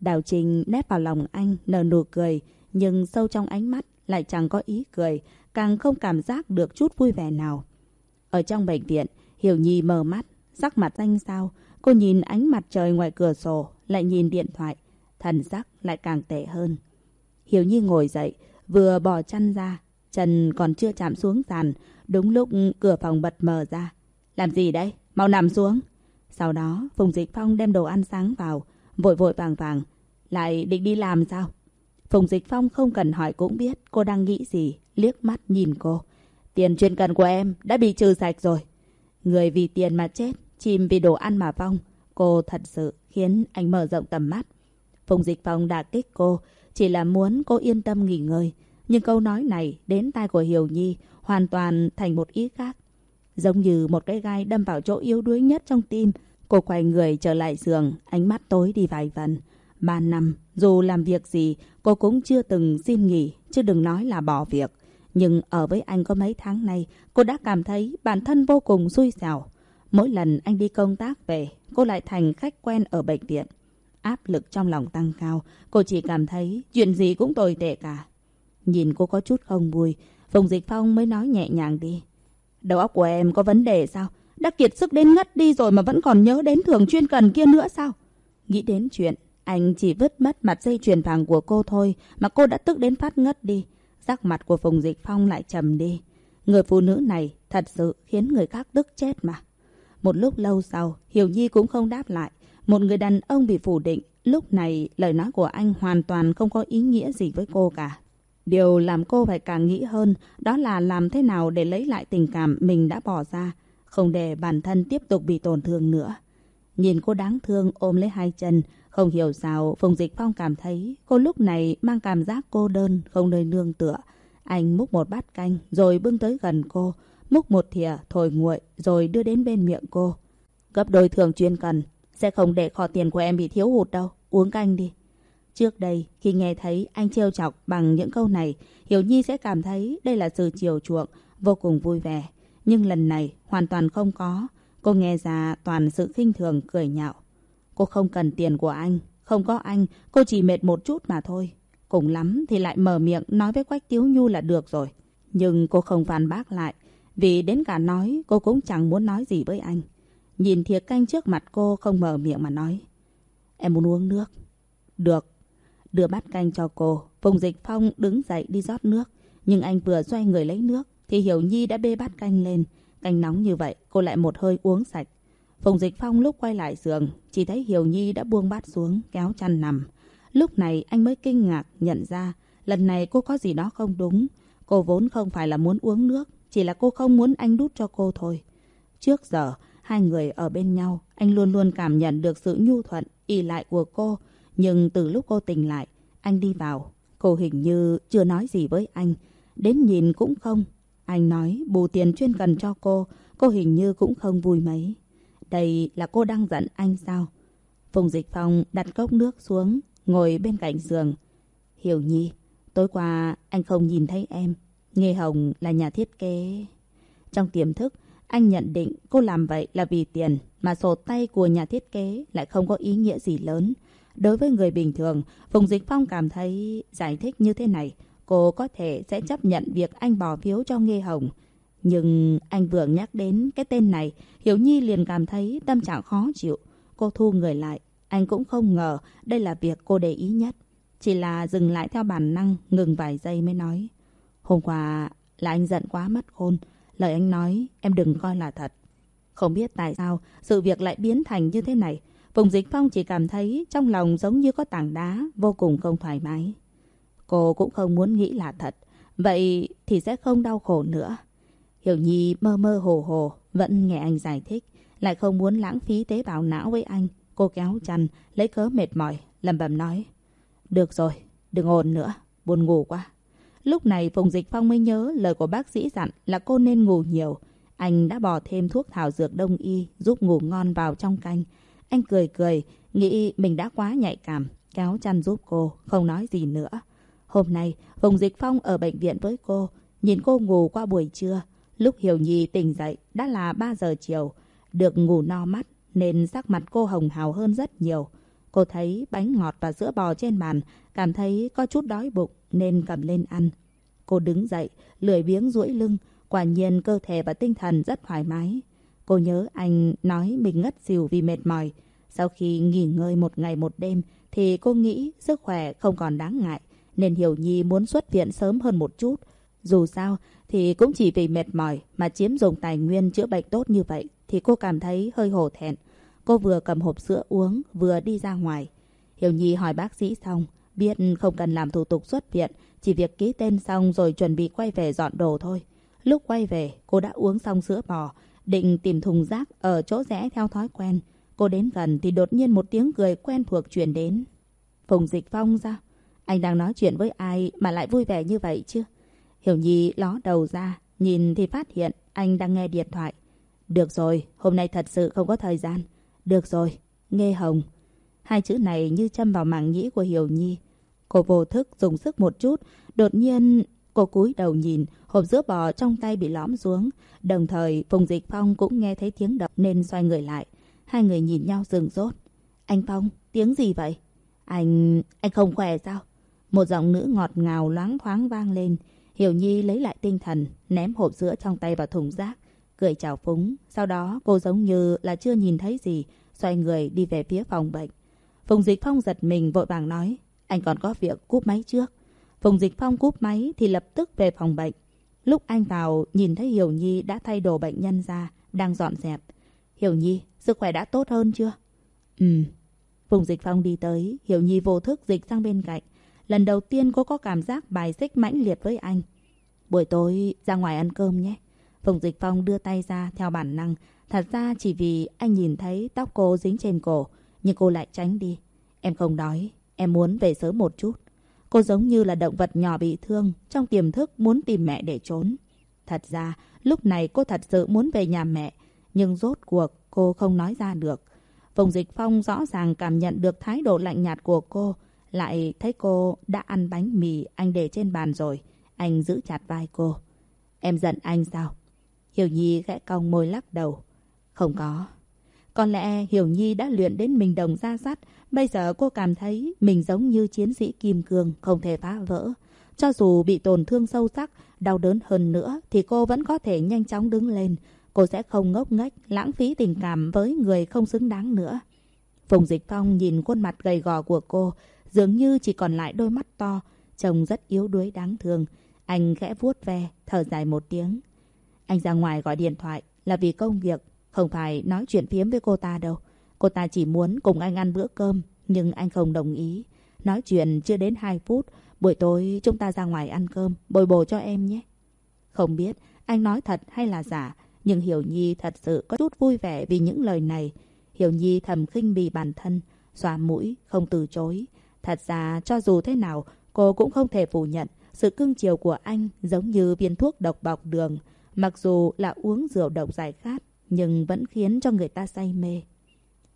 [SPEAKER 1] Đào Trình nép vào lòng anh, nở nụ cười, nhưng sâu trong ánh mắt lại chẳng có ý cười, càng không cảm giác được chút vui vẻ nào. Ở trong bệnh viện, Hiểu Nhi mờ mắt, sắc mặt xanh xao. Cô nhìn ánh mặt trời ngoài cửa sổ, lại nhìn điện thoại, thần sắc lại càng tệ hơn. Hiểu Nhi ngồi dậy, vừa bỏ chăn ra, chân còn chưa chạm xuống sàn, đúng lúc cửa phòng bật mở ra. Làm gì đấy? Mau nằm xuống. Sau đó, Phùng Dịch Phong đem đồ ăn sáng vào, vội vội vàng vàng. Lại định đi làm sao? Phùng Dịch Phong không cần hỏi cũng biết cô đang nghĩ gì, liếc mắt nhìn cô. Tiền chuyên cần của em đã bị trừ sạch rồi. Người vì tiền mà chết, chim vì đồ ăn mà vong. Cô thật sự khiến anh mở rộng tầm mắt. Phùng Dịch Phong đã kích cô, chỉ là muốn cô yên tâm nghỉ ngơi. Nhưng câu nói này đến tai của Hiểu Nhi hoàn toàn thành một ý khác. Giống như một cái gai đâm vào chỗ yếu đuối nhất trong tim. Cô quay người trở lại giường, ánh mắt tối đi vài phần. Ba năm, dù làm việc gì, cô cũng chưa từng xin nghỉ, chứ đừng nói là bỏ việc. Nhưng ở với anh có mấy tháng nay, cô đã cảm thấy bản thân vô cùng xui xẻo. Mỗi lần anh đi công tác về, cô lại thành khách quen ở bệnh viện. Áp lực trong lòng tăng cao, cô chỉ cảm thấy chuyện gì cũng tồi tệ cả. Nhìn cô có chút không vui, Phùng Dịch Phong mới nói nhẹ nhàng đi. Đầu óc của em có vấn đề sao? Đã kiệt sức đến ngất đi rồi mà vẫn còn nhớ đến thường chuyên cần kia nữa sao? Nghĩ đến chuyện, anh chỉ vứt mất mặt dây chuyền vàng của cô thôi mà cô đã tức đến phát ngất đi. Sắc mặt của Phùng Dịch Phong lại trầm đi. Người phụ nữ này thật sự khiến người khác tức chết mà. Một lúc lâu sau, Hiểu Nhi cũng không đáp lại. Một người đàn ông bị phủ định. Lúc này, lời nói của anh hoàn toàn không có ý nghĩa gì với cô cả. Điều làm cô phải càng nghĩ hơn đó là làm thế nào để lấy lại tình cảm mình đã bỏ ra, không để bản thân tiếp tục bị tổn thương nữa. Nhìn cô đáng thương ôm lấy hai chân, không hiểu sao Phùng Dịch Phong cảm thấy cô lúc này mang cảm giác cô đơn, không nơi nương tựa. Anh múc một bát canh rồi bưng tới gần cô, múc một thìa thổi nguội rồi đưa đến bên miệng cô. Gấp đôi thường chuyên cần, sẽ không để kho tiền của em bị thiếu hụt đâu, uống canh đi. Trước đây, khi nghe thấy anh trêu chọc bằng những câu này, Hiểu Nhi sẽ cảm thấy đây là sự chiều chuộng, vô cùng vui vẻ. Nhưng lần này, hoàn toàn không có. Cô nghe ra toàn sự khinh thường, cười nhạo. Cô không cần tiền của anh. Không có anh, cô chỉ mệt một chút mà thôi. Cùng lắm thì lại mở miệng nói với Quách Tiếu Nhu là được rồi. Nhưng cô không phản bác lại. Vì đến cả nói, cô cũng chẳng muốn nói gì với anh. Nhìn thiệt canh trước mặt cô không mở miệng mà nói. Em muốn uống nước. Được. Đưa bát canh cho cô. Phùng Dịch Phong đứng dậy đi rót nước. Nhưng anh vừa xoay người lấy nước thì Hiểu Nhi đã bê bát canh lên. Canh nóng như vậy cô lại một hơi uống sạch. Phùng Dịch Phong lúc quay lại giường chỉ thấy Hiểu Nhi đã buông bát xuống kéo chăn nằm. Lúc này anh mới kinh ngạc nhận ra lần này cô có gì đó không đúng. Cô vốn không phải là muốn uống nước chỉ là cô không muốn anh đút cho cô thôi. Trước giờ hai người ở bên nhau anh luôn luôn cảm nhận được sự nhu thuận y lại của cô nhưng từ lúc cô tỉnh lại, anh đi vào. Cô hình như chưa nói gì với anh. Đến nhìn cũng không. Anh nói bù tiền chuyên cần cho cô. Cô hình như cũng không vui mấy. Đây là cô đang giận anh sao? Phùng Dịch Phong đặt cốc nước xuống, ngồi bên cạnh giường. Hiểu Nhi, tối qua anh không nhìn thấy em. Nghê Hồng là nhà thiết kế. Trong tiềm thức, anh nhận định cô làm vậy là vì tiền, mà sổ tay của nhà thiết kế lại không có ý nghĩa gì lớn. Đối với người bình thường, Phùng Dịch Phong cảm thấy giải thích như thế này, cô có thể sẽ chấp nhận việc anh bỏ phiếu cho Nghê Hồng. Nhưng anh vừa nhắc đến cái tên này, Hiểu Nhi liền cảm thấy tâm trạng khó chịu. Cô thu người lại, anh cũng không ngờ đây là việc cô để ý nhất. Chỉ là dừng lại theo bản năng, ngừng vài giây mới nói. Hôm qua là anh giận quá mất khôn. Lời anh nói em đừng coi là thật. Không biết tại sao sự việc lại biến thành như thế này. Phùng Dịch Phong chỉ cảm thấy trong lòng giống như có tảng đá, vô cùng không thoải mái. Cô cũng không muốn nghĩ là thật, vậy thì sẽ không đau khổ nữa. Hiểu Nhi mơ mơ hồ hồ, vẫn nghe anh giải thích, lại không muốn lãng phí tế bào não với anh. Cô kéo chăn, lấy cớ mệt mỏi, lầm bầm nói. Được rồi, đừng ồn nữa, buồn ngủ quá. Lúc này Phùng Dịch Phong mới nhớ lời của bác sĩ dặn là cô nên ngủ nhiều. Anh đã bỏ thêm thuốc thảo dược đông y giúp ngủ ngon vào trong canh. Anh cười cười, nghĩ mình đã quá nhạy cảm, kéo chăn giúp cô, không nói gì nữa. Hôm nay, Phùng Dịch Phong ở bệnh viện với cô, nhìn cô ngủ qua buổi trưa. Lúc Hiểu Nhi tỉnh dậy đã là 3 giờ chiều, được ngủ no mắt nên sắc mặt cô hồng hào hơn rất nhiều. Cô thấy bánh ngọt và sữa bò trên bàn, cảm thấy có chút đói bụng nên cầm lên ăn. Cô đứng dậy, lười biếng duỗi lưng, quả nhiên cơ thể và tinh thần rất thoải mái. Cô nhớ anh nói mình ngất xỉu vì mệt mỏi. Sau khi nghỉ ngơi một ngày một đêm thì cô nghĩ sức khỏe không còn đáng ngại. Nên Hiểu Nhi muốn xuất viện sớm hơn một chút. Dù sao thì cũng chỉ vì mệt mỏi mà chiếm dùng tài nguyên chữa bệnh tốt như vậy thì cô cảm thấy hơi hổ thẹn. Cô vừa cầm hộp sữa uống vừa đi ra ngoài. Hiểu Nhi hỏi bác sĩ xong, biết không cần làm thủ tục xuất viện, chỉ việc ký tên xong rồi chuẩn bị quay về dọn đồ thôi. Lúc quay về, cô đã uống xong sữa bò, định tìm thùng rác ở chỗ rẽ theo thói quen. Cô đến gần thì đột nhiên một tiếng cười quen thuộc truyền đến. Phùng Dịch Phong ra. Anh đang nói chuyện với ai mà lại vui vẻ như vậy chứ? Hiểu Nhi ló đầu ra, nhìn thì phát hiện anh đang nghe điện thoại. Được rồi, hôm nay thật sự không có thời gian. Được rồi, nghe hồng. Hai chữ này như châm vào màng nhĩ của Hiểu Nhi. Cô vô thức dùng sức một chút, đột nhiên cô cúi đầu nhìn, hộp sữa bò trong tay bị lõm xuống. Đồng thời, Phùng Dịch Phong cũng nghe thấy tiếng động nên xoay người lại. Hai người nhìn nhau rừng rốt. Anh Phong, tiếng gì vậy? Anh... anh không khỏe sao? Một giọng nữ ngọt ngào loáng thoáng vang lên. Hiểu Nhi lấy lại tinh thần, ném hộp sữa trong tay vào thùng rác, cười chào phúng. Sau đó cô giống như là chưa nhìn thấy gì, xoay người đi về phía phòng bệnh. Phùng Dịch Phong giật mình vội vàng nói, anh còn có việc cúp máy trước. Phùng Dịch Phong cúp máy thì lập tức về phòng bệnh. Lúc anh vào, nhìn thấy Hiểu Nhi đã thay đồ bệnh nhân ra, đang dọn dẹp. Hiểu Nhi, sức khỏe đã tốt hơn chưa? Ừ. Phùng Dịch Phong đi tới, Hiểu Nhi vô thức dịch sang bên cạnh. Lần đầu tiên cô có cảm giác bài xích mãnh liệt với anh. Buổi tối ra ngoài ăn cơm nhé. Phùng Dịch Phong đưa tay ra theo bản năng. Thật ra chỉ vì anh nhìn thấy tóc cô dính trên cổ, nhưng cô lại tránh đi. Em không đói, em muốn về sớm một chút. Cô giống như là động vật nhỏ bị thương, trong tiềm thức muốn tìm mẹ để trốn. Thật ra, lúc này cô thật sự muốn về nhà mẹ, nhưng rốt cuộc cô không nói ra được. Phùng Dịch Phong rõ ràng cảm nhận được thái độ lạnh nhạt của cô, lại thấy cô đã ăn bánh mì anh để trên bàn rồi. Anh giữ chặt vai cô. Em giận anh sao? Hiểu Nhi khẽ cong môi lắc đầu. Không có. Có lẽ Hiểu Nhi đã luyện đến mình đồng ra sắt. Bây giờ cô cảm thấy mình giống như chiến sĩ kim cương không thể phá vỡ. Cho dù bị tổn thương sâu sắc, đau đớn hơn nữa thì cô vẫn có thể nhanh chóng đứng lên. Cô sẽ không ngốc nghếch, lãng phí tình cảm với người không xứng đáng nữa. Phùng Dịch Phong nhìn khuôn mặt gầy gò của cô, dường như chỉ còn lại đôi mắt to, trông rất yếu đuối đáng thương. Anh khẽ vuốt ve, thở dài một tiếng. Anh ra ngoài gọi điện thoại là vì công việc, không phải nói chuyện phiếm với cô ta đâu. Cô ta chỉ muốn cùng anh ăn bữa cơm, nhưng anh không đồng ý. Nói chuyện chưa đến 2 phút, buổi tối chúng ta ra ngoài ăn cơm, bồi bổ cho em nhé. Không biết anh nói thật hay là giả, nhưng Hiểu Nhi thật sự có chút vui vẻ vì những lời này. Hiểu Nhi thầm khinh bì bản thân, xóa mũi, không từ chối. Thật ra, cho dù thế nào, cô cũng không thể phủ nhận sự cưng chiều của anh giống như viên thuốc độc bọc đường. Mặc dù là uống rượu độc giải khát, nhưng vẫn khiến cho người ta say mê.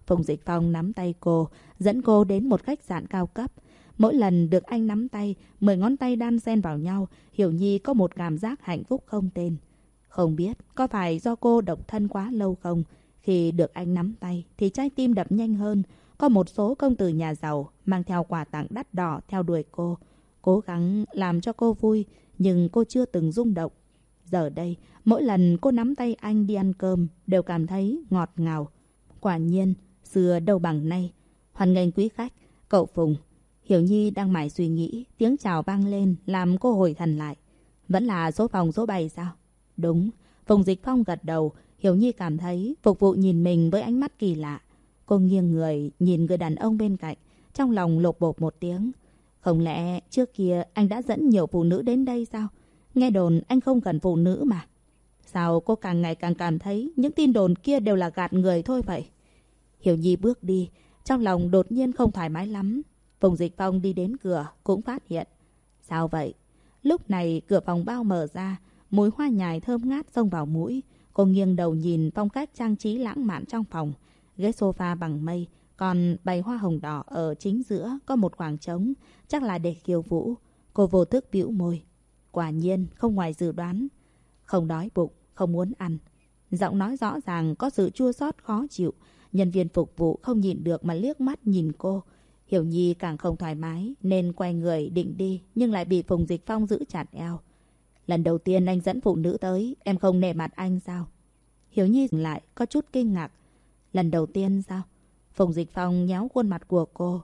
[SPEAKER 1] Phùng Dịch Phong nắm tay cô, dẫn cô đến một khách sạn cao cấp. Mỗi lần được anh nắm tay, mười ngón tay đan xen vào nhau, Hiểu Nhi có một cảm giác hạnh phúc không tên. Không biết có phải do cô độc thân quá lâu không? Khi được anh nắm tay thì trái tim đập nhanh hơn. Có một số công tử nhà giàu mang theo quà tặng đắt đỏ theo đuổi cô. Cố gắng làm cho cô vui, nhưng cô chưa từng rung động. Giờ đây, mỗi lần cô nắm tay anh đi ăn cơm, đều cảm thấy ngọt ngào. Quả nhiên, xưa đâu bằng nay. Hoàn nghênh quý khách, cậu Phùng. Hiểu Nhi đang mải suy nghĩ, tiếng chào vang lên, làm cô hồi thần lại. Vẫn là số phòng số 7 sao? Đúng. Phùng Dịch Phong gật đầu, Hiểu Nhi cảm thấy phục vụ nhìn mình với ánh mắt kỳ lạ. Cô nghiêng người, nhìn người đàn ông bên cạnh, trong lòng lột bột một tiếng. Không lẽ trước kia anh đã dẫn nhiều phụ nữ đến đây sao? Nghe đồn anh không cần phụ nữ mà. Sao cô càng ngày càng cảm thấy những tin đồn kia đều là gạt người thôi vậy? Hiểu Nhi bước đi, trong lòng đột nhiên không thoải mái lắm. Phùng Dịch Phong đi đến cửa cũng phát hiện. Sao vậy? Lúc này cửa phòng bao mở ra, mùi hoa nhài thơm ngát xông vào mũi. Cô nghiêng đầu nhìn phong cách trang trí lãng mạn trong phòng. Ghế sofa bằng mây, còn bày hoa hồng đỏ ở chính giữa có một khoảng trống, chắc là để khiêu vũ. Cô vô thức bĩu môi. Quả nhiên, không ngoài dự đoán. Không đói bụng, không muốn ăn. Giọng nói rõ ràng có sự chua xót khó chịu. Nhân viên phục vụ không nhìn được mà liếc mắt nhìn cô. Hiểu Nhi càng không thoải mái nên quay người định đi nhưng lại bị Phùng Dịch Phong giữ chặt eo. Lần đầu tiên anh dẫn phụ nữ tới, em không nề mặt anh sao? Hiểu Nhi dừng lại, có chút kinh ngạc. Lần đầu tiên sao? Phùng Dịch Phong nhéo khuôn mặt của cô.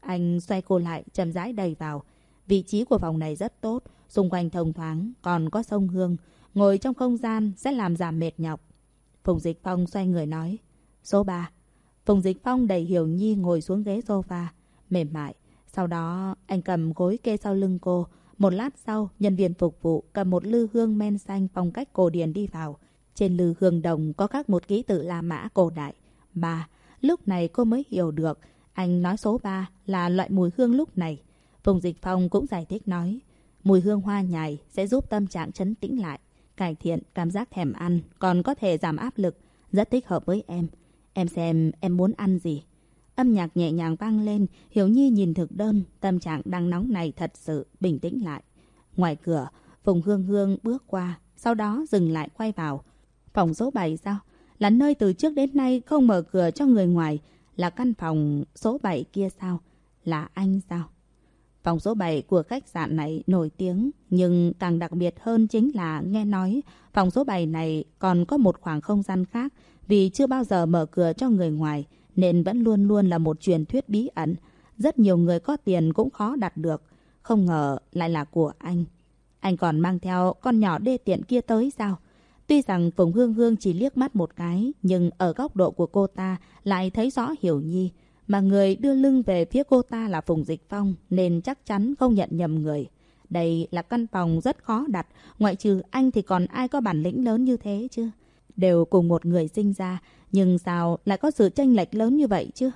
[SPEAKER 1] Anh xoay cô lại, chậm rãi đầy vào. Vị trí của phòng này rất tốt, xung quanh thông thoáng, còn có sông Hương. Ngồi trong không gian sẽ làm giảm mệt nhọc. Phùng Dịch Phong xoay người nói. Số 3. Phùng Dịch Phong đẩy Hiểu Nhi ngồi xuống ghế sofa, mềm mại. Sau đó anh cầm gối kê sau lưng cô. Một lát sau, nhân viên phục vụ cầm một lư hương men xanh phong cách cổ điển đi vào. Trên lư hương đồng có các một ký tự La Mã cổ đại. Ba. Lúc này cô mới hiểu được. Anh nói số 3 là loại mùi hương lúc này. Phùng Dịch Phong cũng giải thích nói. Mùi hương hoa nhài sẽ giúp tâm trạng chấn tĩnh lại, cải thiện cảm giác thèm ăn, còn có thể giảm áp lực. Rất thích hợp với em. Em xem em muốn ăn gì. Âm nhạc nhẹ nhàng vang lên, Hiểu Nhi nhìn thực đơn, tâm trạng đang nóng này thật sự bình tĩnh lại. Ngoài cửa, Phùng Hương Hương bước qua, sau đó dừng lại quay vào. Phòng số 7 sao? Là nơi từ trước đến nay không mở cửa cho người ngoài. Là căn phòng số 7 kia sao? Là anh sao? Phòng số 7 của khách sạn này nổi tiếng, nhưng càng đặc biệt hơn chính là nghe nói phòng số 7 này còn có một khoảng không gian khác vì chưa bao giờ mở cửa cho người ngoài nên vẫn luôn luôn là một truyền thuyết bí ẩn. Rất nhiều người có tiền cũng khó đặt được. Không ngờ lại là của anh. Anh còn mang theo con nhỏ đê tiện kia tới sao? Tuy rằng Phùng Hương Hương chỉ liếc mắt một cái, nhưng ở góc độ của cô ta lại thấy rõ Hiểu Nhi. Mà người đưa lưng về phía cô ta là Phùng Dịch Phong, nên chắc chắn không nhận nhầm người. Đây là căn phòng rất khó đặt, ngoại trừ anh thì còn ai có bản lĩnh lớn như thế chứ? Đều cùng một người sinh ra, nhưng sao lại có sự tranh lệch lớn như vậy chứ?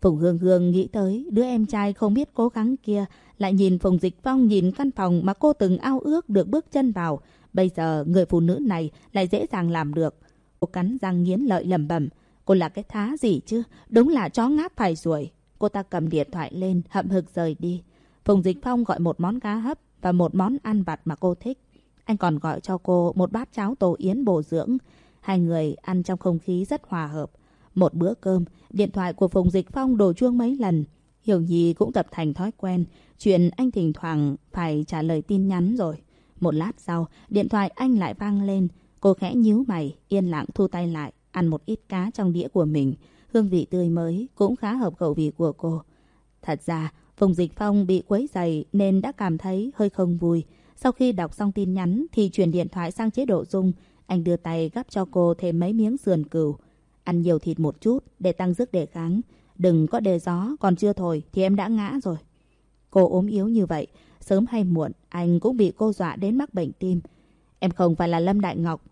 [SPEAKER 1] Phùng Hương Hương nghĩ tới đứa em trai không biết cố gắng kia, lại nhìn Phùng Dịch Phong nhìn căn phòng mà cô từng ao ước được bước chân vào. Bây giờ người phụ nữ này lại dễ dàng làm được. Cô cắn răng nghiến lợi lầm bẩm Cô là cái thá gì chứ? Đúng là chó ngáp phải ruồi. Cô ta cầm điện thoại lên, hậm hực rời đi. Phùng Dịch Phong gọi một món cá hấp và một món ăn vặt mà cô thích. Anh còn gọi cho cô một bát cháo tổ yến bổ dưỡng. Hai người ăn trong không khí rất hòa hợp. Một bữa cơm, điện thoại của Phùng Dịch Phong đổ chuông mấy lần. Hiểu Nhi cũng tập thành thói quen, chuyện anh thỉnh thoảng phải trả lời tin nhắn rồi. Một lát sau, điện thoại anh lại vang lên. Cô khẽ nhíu mày, yên lặng thu tay lại, ăn một ít cá trong đĩa của mình. Hương vị tươi mới cũng khá hợp khẩu vị của cô. Thật ra, Phùng Dịch Phong bị quấy dày nên đã cảm thấy hơi không vui. Sau khi đọc xong tin nhắn thì chuyển điện thoại sang chế độ dung. Anh đưa tay gắp cho cô thêm mấy miếng sườn cừu. Ăn nhiều thịt một chút để tăng sức đề kháng. Đừng có đề gió, còn chưa thôi thì em đã ngã rồi. Cô ốm yếu như vậy, sớm hay muộn anh cũng bị cô dọa đến mắc bệnh tim. Em không phải là Lâm Đại Ngọc.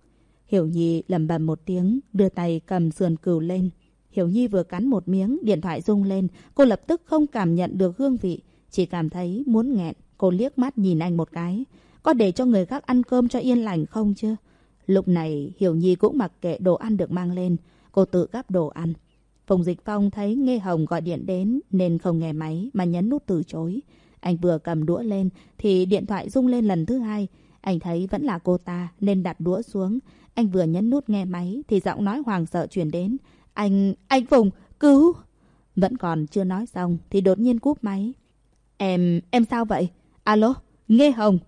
[SPEAKER 1] Hiểu Nhi lầm bầm một tiếng, đưa tay cầm sườn cừu lên. Hiểu Nhi vừa cắn một miếng, điện thoại rung lên. Cô lập tức không cảm nhận được hương vị, chỉ cảm thấy muốn nghẹn. Cô liếc mắt nhìn anh một cái. Có để cho người khác ăn cơm cho yên lành không chứ? Lúc này Hiểu Nhi cũng mặc kệ đồ ăn được mang lên. Cô tự gắp đồ ăn. Phùng Dịch Phong thấy Nghe Hồng gọi điện đến nên không nghe máy mà nhấn nút từ chối. Anh vừa cầm đũa lên thì điện thoại rung lên lần thứ hai. Anh thấy vẫn là cô ta nên đặt đũa xuống. Anh vừa nhấn nút nghe máy thì giọng nói hoàng sợ truyền đến. Anh, anh Phùng, cứu! Vẫn còn chưa nói xong thì đột nhiên cúp máy. Em, em sao vậy? Alo, Nghe Hồng.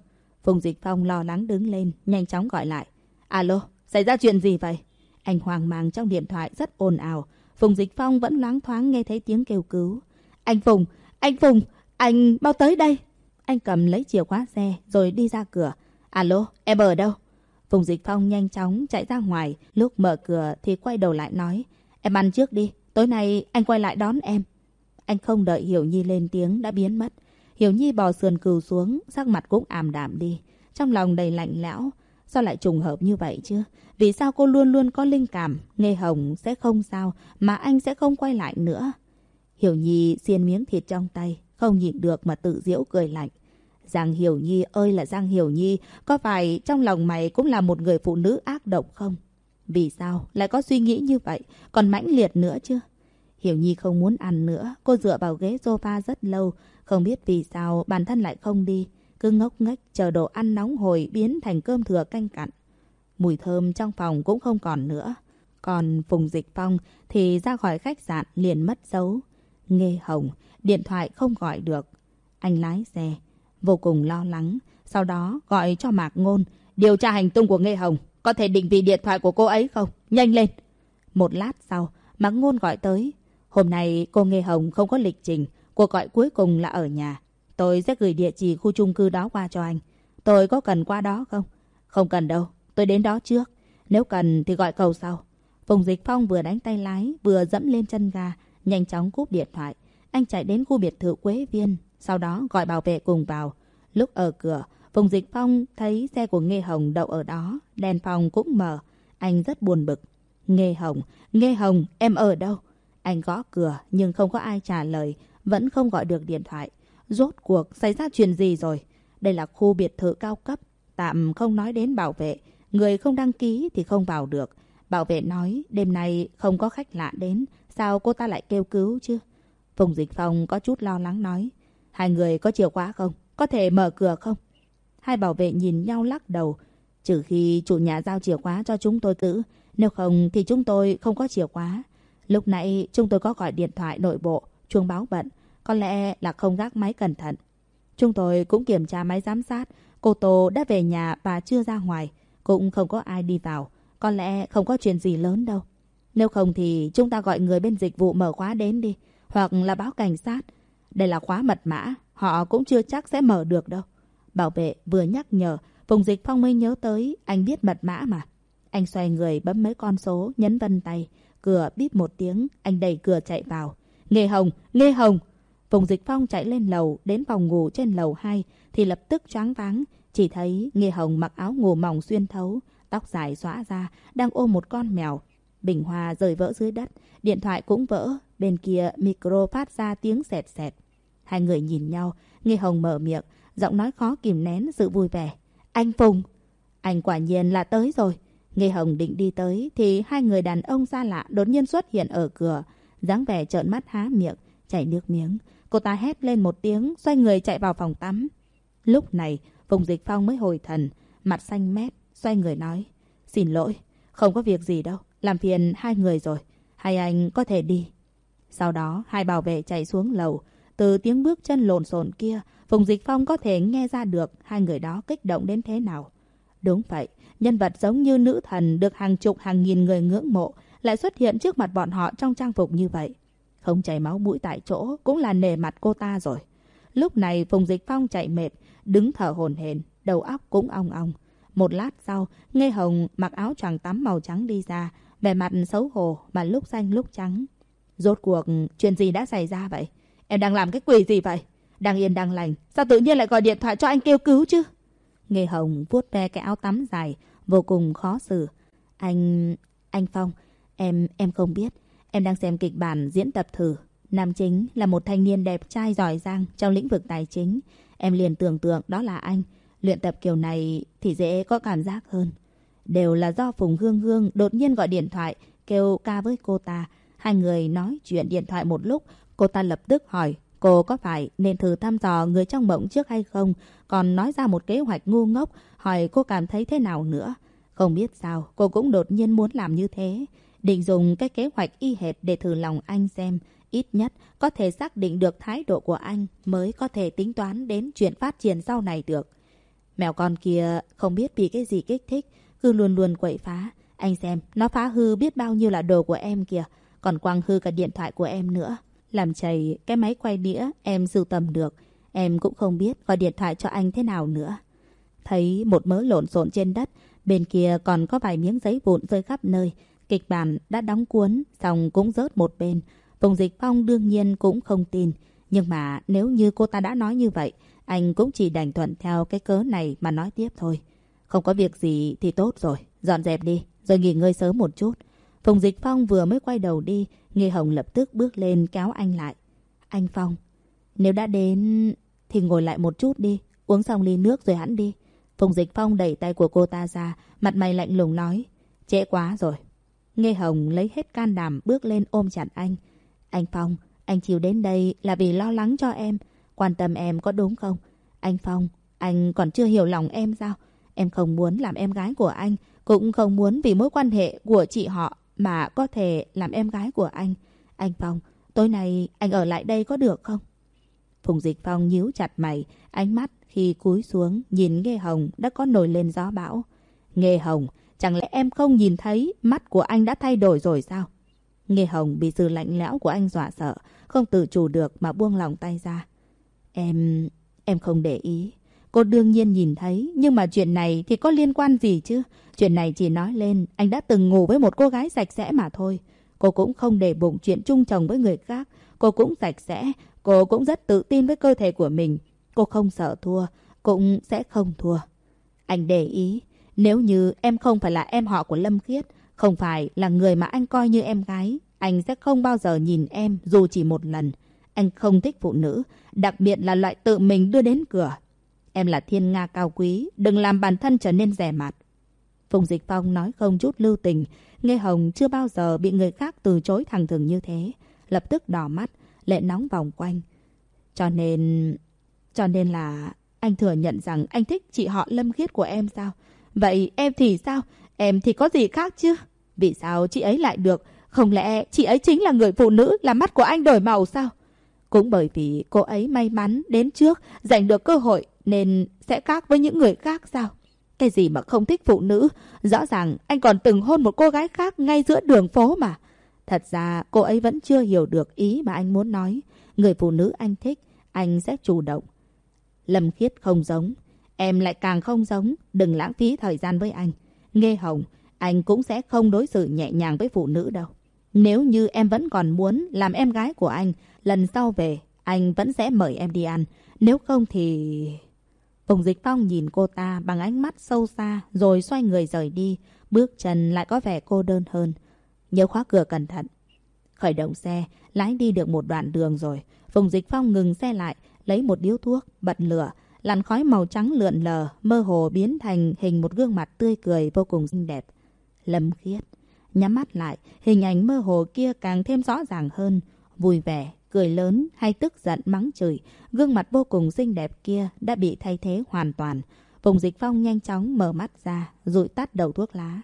[SPEAKER 1] Phùng Dịch Phong lo lắng đứng lên, nhanh chóng gọi lại. Alo, xảy ra chuyện gì vậy? Anh hoang mang trong điện thoại rất ồn ào. Phùng Dịch Phong vẫn loáng thoáng nghe thấy tiếng kêu cứu. Anh Phùng, anh Phùng, anh mau tới đây. Anh cầm lấy chìa khóa xe rồi đi ra cửa. Alo, em ở đâu? Phùng Dịch Phong nhanh chóng chạy ra ngoài. Lúc mở cửa thì quay đầu lại nói. Em ăn trước đi, tối nay anh quay lại đón em. Anh không đợi Hiểu Nhi lên tiếng đã biến mất. Hiểu Nhi bò sườn cừu xuống, sắc mặt cũng ảm đạm đi. Trong lòng đầy lạnh lẽo. Sao lại trùng hợp như vậy chứ? Vì sao cô luôn luôn có linh cảm, Nghe Hồng sẽ không sao, mà anh sẽ không quay lại nữa? Hiểu Nhi xiên miếng thịt trong tay, không nhịn được mà tự diễu cười lạnh. Giang Hiểu Nhi ơi là Giang Hiểu Nhi, có phải trong lòng mày cũng là một người phụ nữ ác độc không? Vì sao lại có suy nghĩ như vậy, còn mãnh liệt nữa chứ? Hiểu Nhi không muốn ăn nữa, cô dựa vào ghế sofa rất lâu, không biết vì sao bản thân lại không đi. Cứ ngốc nghếch chờ đồ ăn nóng hồi biến thành cơm thừa canh cặn. Mùi thơm trong phòng cũng không còn nữa. Còn Phùng Dịch Phong thì ra khỏi khách sạn liền mất dấu. Nghe hồng, điện thoại không gọi được. Anh lái xe, vô cùng lo lắng. Sau đó gọi cho Mạc Ngôn, điều tra hành tung của Nghê Hồng. Có thể định vị điện thoại của cô ấy không? Nhanh lên! Một lát sau, Mạc Ngôn gọi tới. Hôm nay cô Nghê Hồng không có lịch trình, cuộc gọi cuối cùng là ở nhà. Tôi sẽ gửi địa chỉ khu chung cư đó qua cho anh. Tôi có cần qua đó không? Không cần đâu, tôi đến đó trước. Nếu cần thì gọi cầu sau. Phùng Dịch Phong vừa đánh tay lái, vừa dẫm lên chân ga, nhanh chóng cúp điện thoại. Anh chạy đến khu biệt thự Quế Viên, sau đó gọi bảo vệ cùng vào. Lúc ở cửa, Phùng Dịch Phong thấy xe của Nghê Hồng đậu ở đó, đèn phòng cũng mở. Anh rất buồn bực. Nghê Hồng, Nghê Hồng, em ở đâu? Anh gõ cửa nhưng không có ai trả lời, vẫn không gọi được điện thoại. Rốt cuộc xảy ra chuyện gì rồi? Đây là khu biệt thự cao cấp, tạm không nói đến bảo vệ. Người không đăng ký thì không vào được. Bảo vệ nói đêm nay không có khách lạ đến, sao cô ta lại kêu cứu chứ? Phùng Dịch Phong có chút lo lắng nói. Hai người có chìa khóa không? Có thể mở cửa không? Hai bảo vệ nhìn nhau lắc đầu. Trừ khi chủ nhà giao chìa khóa cho chúng tôi giữ. Nếu không thì chúng tôi không có chìa khóa. Lúc nãy chúng tôi có gọi điện thoại nội bộ, chuông báo bận. Có lẽ là không gác máy cẩn thận. Chúng tôi cũng kiểm tra máy giám sát. Cô Tô đã về nhà và chưa ra ngoài. Cũng không có ai đi vào. Có lẽ không có chuyện gì lớn đâu. Nếu không thì chúng ta gọi người bên dịch vụ mở khóa đến đi. Hoặc là báo cảnh sát. Đây là khóa mật mã. Họ cũng chưa chắc sẽ mở được đâu. Bảo vệ vừa nhắc nhở. Phùng Dịch Phong mới nhớ tới. Anh biết mật mã mà. Anh xoay người bấm mấy con số. Nhấn vân tay. Cửa bíp một tiếng. Anh đẩy cửa chạy vào. Nghê Hồng! Nghê Hồng! Phùng Dịch Phong chạy lên lầu. Đến phòng ngủ trên lầu 2. Thì lập tức choáng váng. Chỉ thấy Nghê Hồng mặc áo ngủ mỏng xuyên thấu. Tóc dài xõa ra. Đang ôm một con mèo. Bình hoa rơi vỡ dưới đất. Điện thoại cũng vỡ. Bên kia micro phát ra tiếng sẹt sẹt. Hai người nhìn nhau. nghi Hồng mở miệng. Giọng nói khó kìm nén sự vui vẻ. Anh Phùng! Anh quả nhiên là tới rồi. nghi Hồng định đi tới thì hai người đàn ông xa lạ đột nhiên xuất hiện ở cửa. dáng vẻ trợn mắt há miệng, chảy nước miếng. Cô ta hét lên một tiếng, xoay người chạy vào phòng tắm. Lúc này, Phùng Dịch Phong mới hồi thần, mặt xanh mét, xoay người nói. Xin lỗi, không có việc gì đâu, làm phiền hai người rồi. Hai anh có thể đi. Sau đó, hai bảo vệ chạy xuống lầu. Từ tiếng bước chân lộn xộn kia, Phùng Dịch Phong có thể nghe ra được hai người đó kích động đến thế nào. Đúng vậy, nhân vật giống như nữ thần được hàng chục hàng nghìn người ngưỡng mộ lại xuất hiện trước mặt bọn họ trong trang phục như vậy. Không chảy máu mũi tại chỗ cũng là nề mặt cô ta rồi. Lúc này Phùng Dịch Phong chạy mệt, đứng thở hồn hển, đầu óc cũng ong ong. Một lát sau, Nghe Hồng mặc áo choàng tắm màu trắng đi ra, vẻ mặt xấu hổ mà lúc xanh lúc trắng. Rốt cuộc, chuyện gì đã xảy ra vậy? Em đang làm cái quỷ gì vậy? Đang yên đang lành, sao tự nhiên lại gọi điện thoại cho anh kêu cứu chứ? Nghe Hồng vuốt ve cái áo tắm dài, vô cùng khó xử. Anh... anh Phong, em... em không biết. Em đang xem kịch bản diễn tập thử. Nam chính là một thanh niên đẹp trai giỏi giang trong lĩnh vực tài chính. Em liền tưởng tượng đó là anh. Luyện tập kiểu này thì dễ có cảm giác hơn. Đều là do Phùng Hương Hương đột nhiên gọi điện thoại kêu ca với cô ta. Hai người nói chuyện điện thoại một lúc. Cô ta lập tức hỏi cô có phải nên thử thăm dò người trong mộng trước hay không? Còn nói ra một kế hoạch ngu ngốc hỏi cô cảm thấy thế nào nữa. Không biết sao cô cũng đột nhiên muốn làm như thế. Định dùng cái kế hoạch y hệt để thử lòng anh xem. Ít nhất có thể xác định được thái độ của anh mới có thể tính toán đến chuyện phát triển sau này được. Mèo con kia không biết vì cái gì kích thích, cứ luôn luôn quậy phá. Anh xem, nó phá hư biết bao nhiêu là đồ của em kìa, còn quăng hư cả điện thoại của em nữa. Làm chảy cái máy quay đĩa em sưu tầm được, em cũng không biết gọi điện thoại cho anh thế nào nữa. Thấy một mớ lộn xộn trên đất, bên kia còn có vài miếng giấy vụn rơi khắp nơi. Kịch bản đã đóng cuốn, xong cũng rớt một bên. vùng Dịch Phong đương nhiên cũng không tin. Nhưng mà nếu như cô ta đã nói như vậy, anh cũng chỉ đành thuận theo cái cớ này mà nói tiếp thôi. Không có việc gì thì tốt rồi, dọn dẹp đi, rồi nghỉ ngơi sớm một chút. Phùng Dịch Phong vừa mới quay đầu đi, nghe Hồng lập tức bước lên kéo anh lại. Anh Phong, nếu đã đến thì ngồi lại một chút đi, uống xong ly nước rồi hẳn đi. Phùng Dịch Phong đẩy tay của cô ta ra, mặt mày lạnh lùng nói. Trễ quá rồi. Nghe Hồng lấy hết can đảm bước lên ôm chặt anh. Anh Phong, anh chịu đến đây là vì lo lắng cho em. Quan tâm em có đúng không? Anh Phong, anh còn chưa hiểu lòng em sao? Em không muốn làm em gái của anh, cũng không muốn vì mối quan hệ của chị họ mà có thể làm em gái của anh. Anh Phong, tối nay anh ở lại đây có được không? Phùng Dịch Phong nhíu chặt mày, ánh mắt khi cúi xuống nhìn Nghê Hồng đã có nổi lên gió bão. Nghê Hồng, chẳng lẽ em không nhìn thấy mắt của anh đã thay đổi rồi sao? Nghe Hồng bị sự lạnh lẽo của anh dọa sợ, không tự chủ được mà buông lòng tay ra. Em... em không để ý. Cô đương nhiên nhìn thấy, nhưng mà chuyện này thì có liên quan gì chứ? Chuyện này chỉ nói lên, anh đã từng ngủ với một cô gái sạch sẽ mà thôi. Cô cũng không để bụng chuyện chung chồng với người khác. Cô cũng sạch sẽ, cô cũng rất tự tin với cơ thể của mình. Cô không sợ thua, cũng sẽ không thua. Anh để ý, nếu như em không phải là em họ của Lâm Khiết, không phải là người mà anh coi như em gái, anh sẽ không bao giờ nhìn em dù chỉ một lần. Anh không thích phụ nữ, đặc biệt là loại tự mình đưa đến cửa. Em là thiên nga cao quý, đừng làm bản thân trở nên rẻ mặt. Phùng Dịch Phong nói không chút lưu tình, Nghe Hồng chưa bao giờ bị người khác từ chối thẳng thừng như thế. Lập tức đỏ mắt, lệ nóng vòng quanh. Cho nên... Cho nên là anh thừa nhận rằng anh thích chị họ lâm khiết của em sao? Vậy em thì sao? Em thì có gì khác chứ? Vì sao chị ấy lại được? Không lẽ chị ấy chính là người phụ nữ làm mắt của anh đổi màu sao? Cũng bởi vì cô ấy may mắn đến trước giành được cơ hội nên sẽ khác với những người khác sao? Cái gì mà không thích phụ nữ? Rõ ràng anh còn từng hôn một cô gái khác ngay giữa đường phố mà. Thật ra cô ấy vẫn chưa hiểu được ý mà anh muốn nói. Người phụ nữ anh thích, anh sẽ chủ động. Lâm Khiết không giống. Em lại càng không giống. Đừng lãng phí thời gian với anh. Nghe Hồng, anh cũng sẽ không đối xử nhẹ nhàng với phụ nữ đâu. Nếu như em vẫn còn muốn làm em gái của anh, lần sau về, anh vẫn sẽ mời em đi ăn. Nếu không thì... Phùng Dịch Phong nhìn cô ta bằng ánh mắt sâu xa rồi xoay người rời đi. Bước chân lại có vẻ cô đơn hơn. Nhớ khóa cửa cẩn thận. Khởi động xe, lái đi được một đoạn đường rồi. Phùng Dịch Phong ngừng xe lại, lấy một điếu thuốc, bật lửa. Làn khói màu trắng lượn lờ, mơ hồ biến thành hình một gương mặt tươi cười vô cùng xinh đẹp. Lâm khiết. Nhắm mắt lại, hình ảnh mơ hồ kia càng thêm rõ ràng hơn. Vui vẻ, cười lớn hay tức giận mắng chửi, gương mặt vô cùng xinh đẹp kia đã bị thay thế hoàn toàn. Phùng Dịch Phong nhanh chóng mở mắt ra, rụi tắt đầu thuốc lá.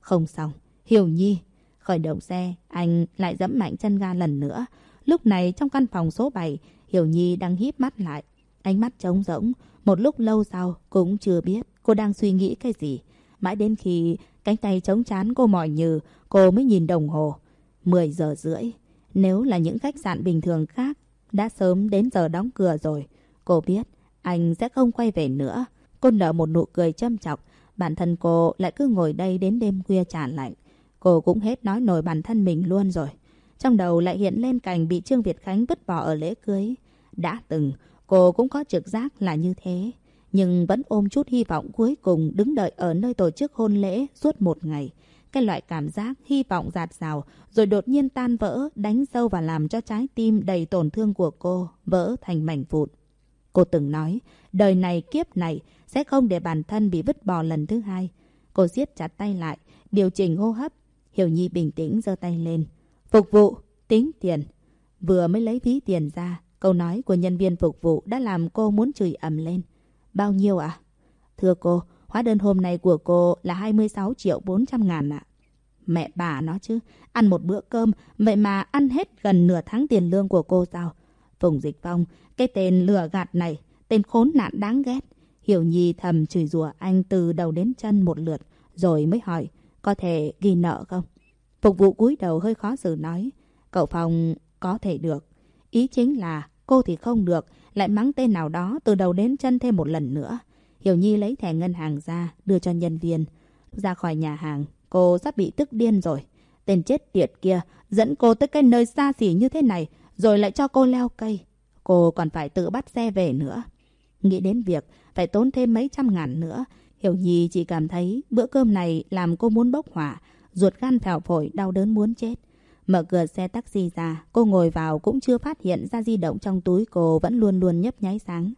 [SPEAKER 1] Không xong, Hiểu Nhi. Khởi động xe, anh lại dẫm mạnh chân ga lần nữa. Lúc này trong căn phòng số 7, Hiểu Nhi đang híp mắt lại. Ánh mắt trống rỗng, một lúc lâu sau cũng chưa biết cô đang suy nghĩ cái gì. Mãi đến khi cánh tay chống chán cô mỏi nhừ, cô mới nhìn đồng hồ. 10 giờ rưỡi. Nếu là những khách sạn bình thường khác, đã sớm đến giờ đóng cửa rồi. Cô biết anh sẽ không quay về nữa. Cô nở một nụ cười châm chọc. Bản thân cô lại cứ ngồi đây đến đêm khuya trả lạnh. Cô cũng hết nói nổi bản thân mình luôn rồi. Trong đầu lại hiện lên cảnh bị Trương Việt Khánh vứt bỏ ở lễ cưới. Đã từng, cô cũng có trực giác là như thế. Nhưng vẫn ôm chút hy vọng cuối cùng đứng đợi ở nơi tổ chức hôn lễ suốt một ngày. Cái loại cảm giác hy vọng giạt rào rồi đột nhiên tan vỡ, đánh sâu và làm cho trái tim đầy tổn thương của cô vỡ thành mảnh vụn. Cô từng nói, đời này kiếp này sẽ không để bản thân bị vứt bỏ lần thứ hai. Cô siết chặt tay lại, điều chỉnh hô hấp. Hiểu Nhi bình tĩnh giơ tay lên. Phục vụ, tính tiền. Vừa mới lấy ví tiền ra, câu nói của nhân viên phục vụ đã làm cô muốn chửi ầm lên. Bao nhiêu ạ? À? Thưa cô, Hóa đơn hôm nay của cô là 26 triệu 400 ngàn ạ. Mẹ bà nó chứ, ăn một bữa cơm, vậy mà ăn hết gần nửa tháng tiền lương của cô sao? Phùng Dịch Phong, cái tên lừa gạt này, tên khốn nạn đáng ghét. Hiểu Nhi thầm chửi rủa anh từ đầu đến chân một lượt, rồi mới hỏi, có thể ghi nợ không? Phục vụ cúi đầu hơi khó xử nói, cậu Phong có thể được. Ý chính là cô thì không được, lại mắng tên nào đó từ đầu đến chân thêm một lần nữa. Hiểu Nhi lấy thẻ ngân hàng ra, đưa cho nhân viên. Ra khỏi nhà hàng, cô sắp bị tức điên rồi. Tên chết tiệt kia dẫn cô tới cái nơi xa xỉ như thế này, rồi lại cho cô leo cây. Cô còn phải tự bắt xe về nữa. Nghĩ đến việc phải tốn thêm mấy trăm ngàn nữa, Hiểu Nhi chỉ cảm thấy bữa cơm này làm cô muốn bốc hỏa, ruột gan phèo phổi đau đớn muốn chết. Mở cửa xe taxi ra, cô ngồi vào cũng chưa phát hiện ra di động trong túi cô vẫn luôn luôn nhấp nháy sáng.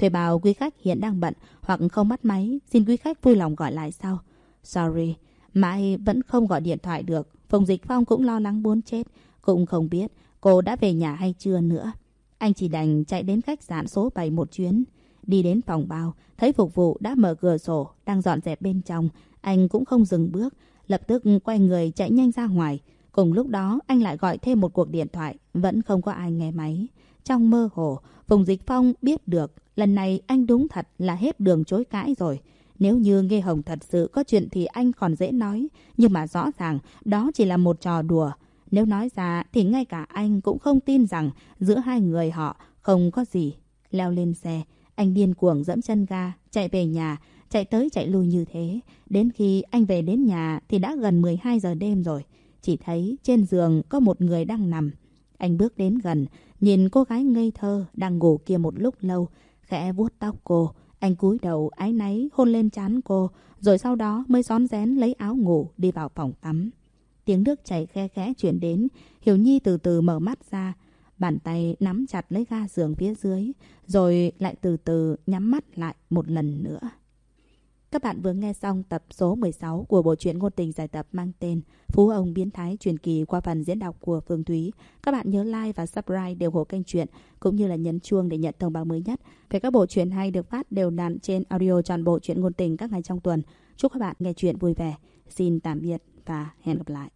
[SPEAKER 1] Thuê bào quý khách hiện đang bận hoặc không bắt máy, xin quý khách vui lòng gọi lại sau. Sorry, mãi vẫn không gọi điện thoại được. Phùng Dịch Phong cũng lo lắng muốn chết, cũng không biết cô đã về nhà hay chưa nữa. Anh chỉ đành chạy đến khách sạn số 7 một chuyến. Đi đến phòng bao, thấy phục vụ đã mở cửa sổ, đang dọn dẹp bên trong. Anh cũng không dừng bước, lập tức quay người chạy nhanh ra ngoài. Cùng lúc đó, anh lại gọi thêm một cuộc điện thoại, vẫn không có ai nghe máy. Trong mơ hồ, Phùng Dịch Phong biết được lần này anh đúng thật là hết đường chối cãi rồi. Nếu như nghe Hồng thật sự có chuyện thì anh còn dễ nói. Nhưng mà rõ ràng đó chỉ là một trò đùa. Nếu nói ra thì ngay cả anh cũng không tin rằng giữa hai người họ không có gì. Leo lên xe, anh điên cuồng dẫm chân ga, chạy về nhà, chạy tới chạy lui như thế. Đến khi anh về đến nhà thì đã gần 12 giờ đêm rồi. Chỉ thấy trên giường có một người đang nằm. Anh bước đến gần, nhìn cô gái ngây thơ đang ngủ kia một lúc lâu, khẽ vuốt tóc cô. Anh cúi đầu ái náy hôn lên trán cô, rồi sau đó mới rón rén lấy áo ngủ đi vào phòng tắm. Tiếng nước chảy khe khẽ chuyển đến, Hiểu Nhi từ từ mở mắt ra. Bàn tay nắm chặt lấy ga giường phía dưới, rồi lại từ từ nhắm mắt lại một lần nữa. Các bạn vừa nghe xong tập số 16 của bộ truyện ngôn tình giải tập mang tên Phú ông biến thái truyền kỳ qua phần diễn đọc của Phương Thúy. Các bạn nhớ like và subscribe đều hộ kênh truyện, cũng như là nhấn chuông để nhận thông báo mới nhất về các bộ truyện hay được phát đều đặn trên audio tròn bộ truyện ngôn tình các ngày trong tuần. Chúc các bạn nghe truyện vui vẻ. Xin tạm biệt và hẹn gặp lại.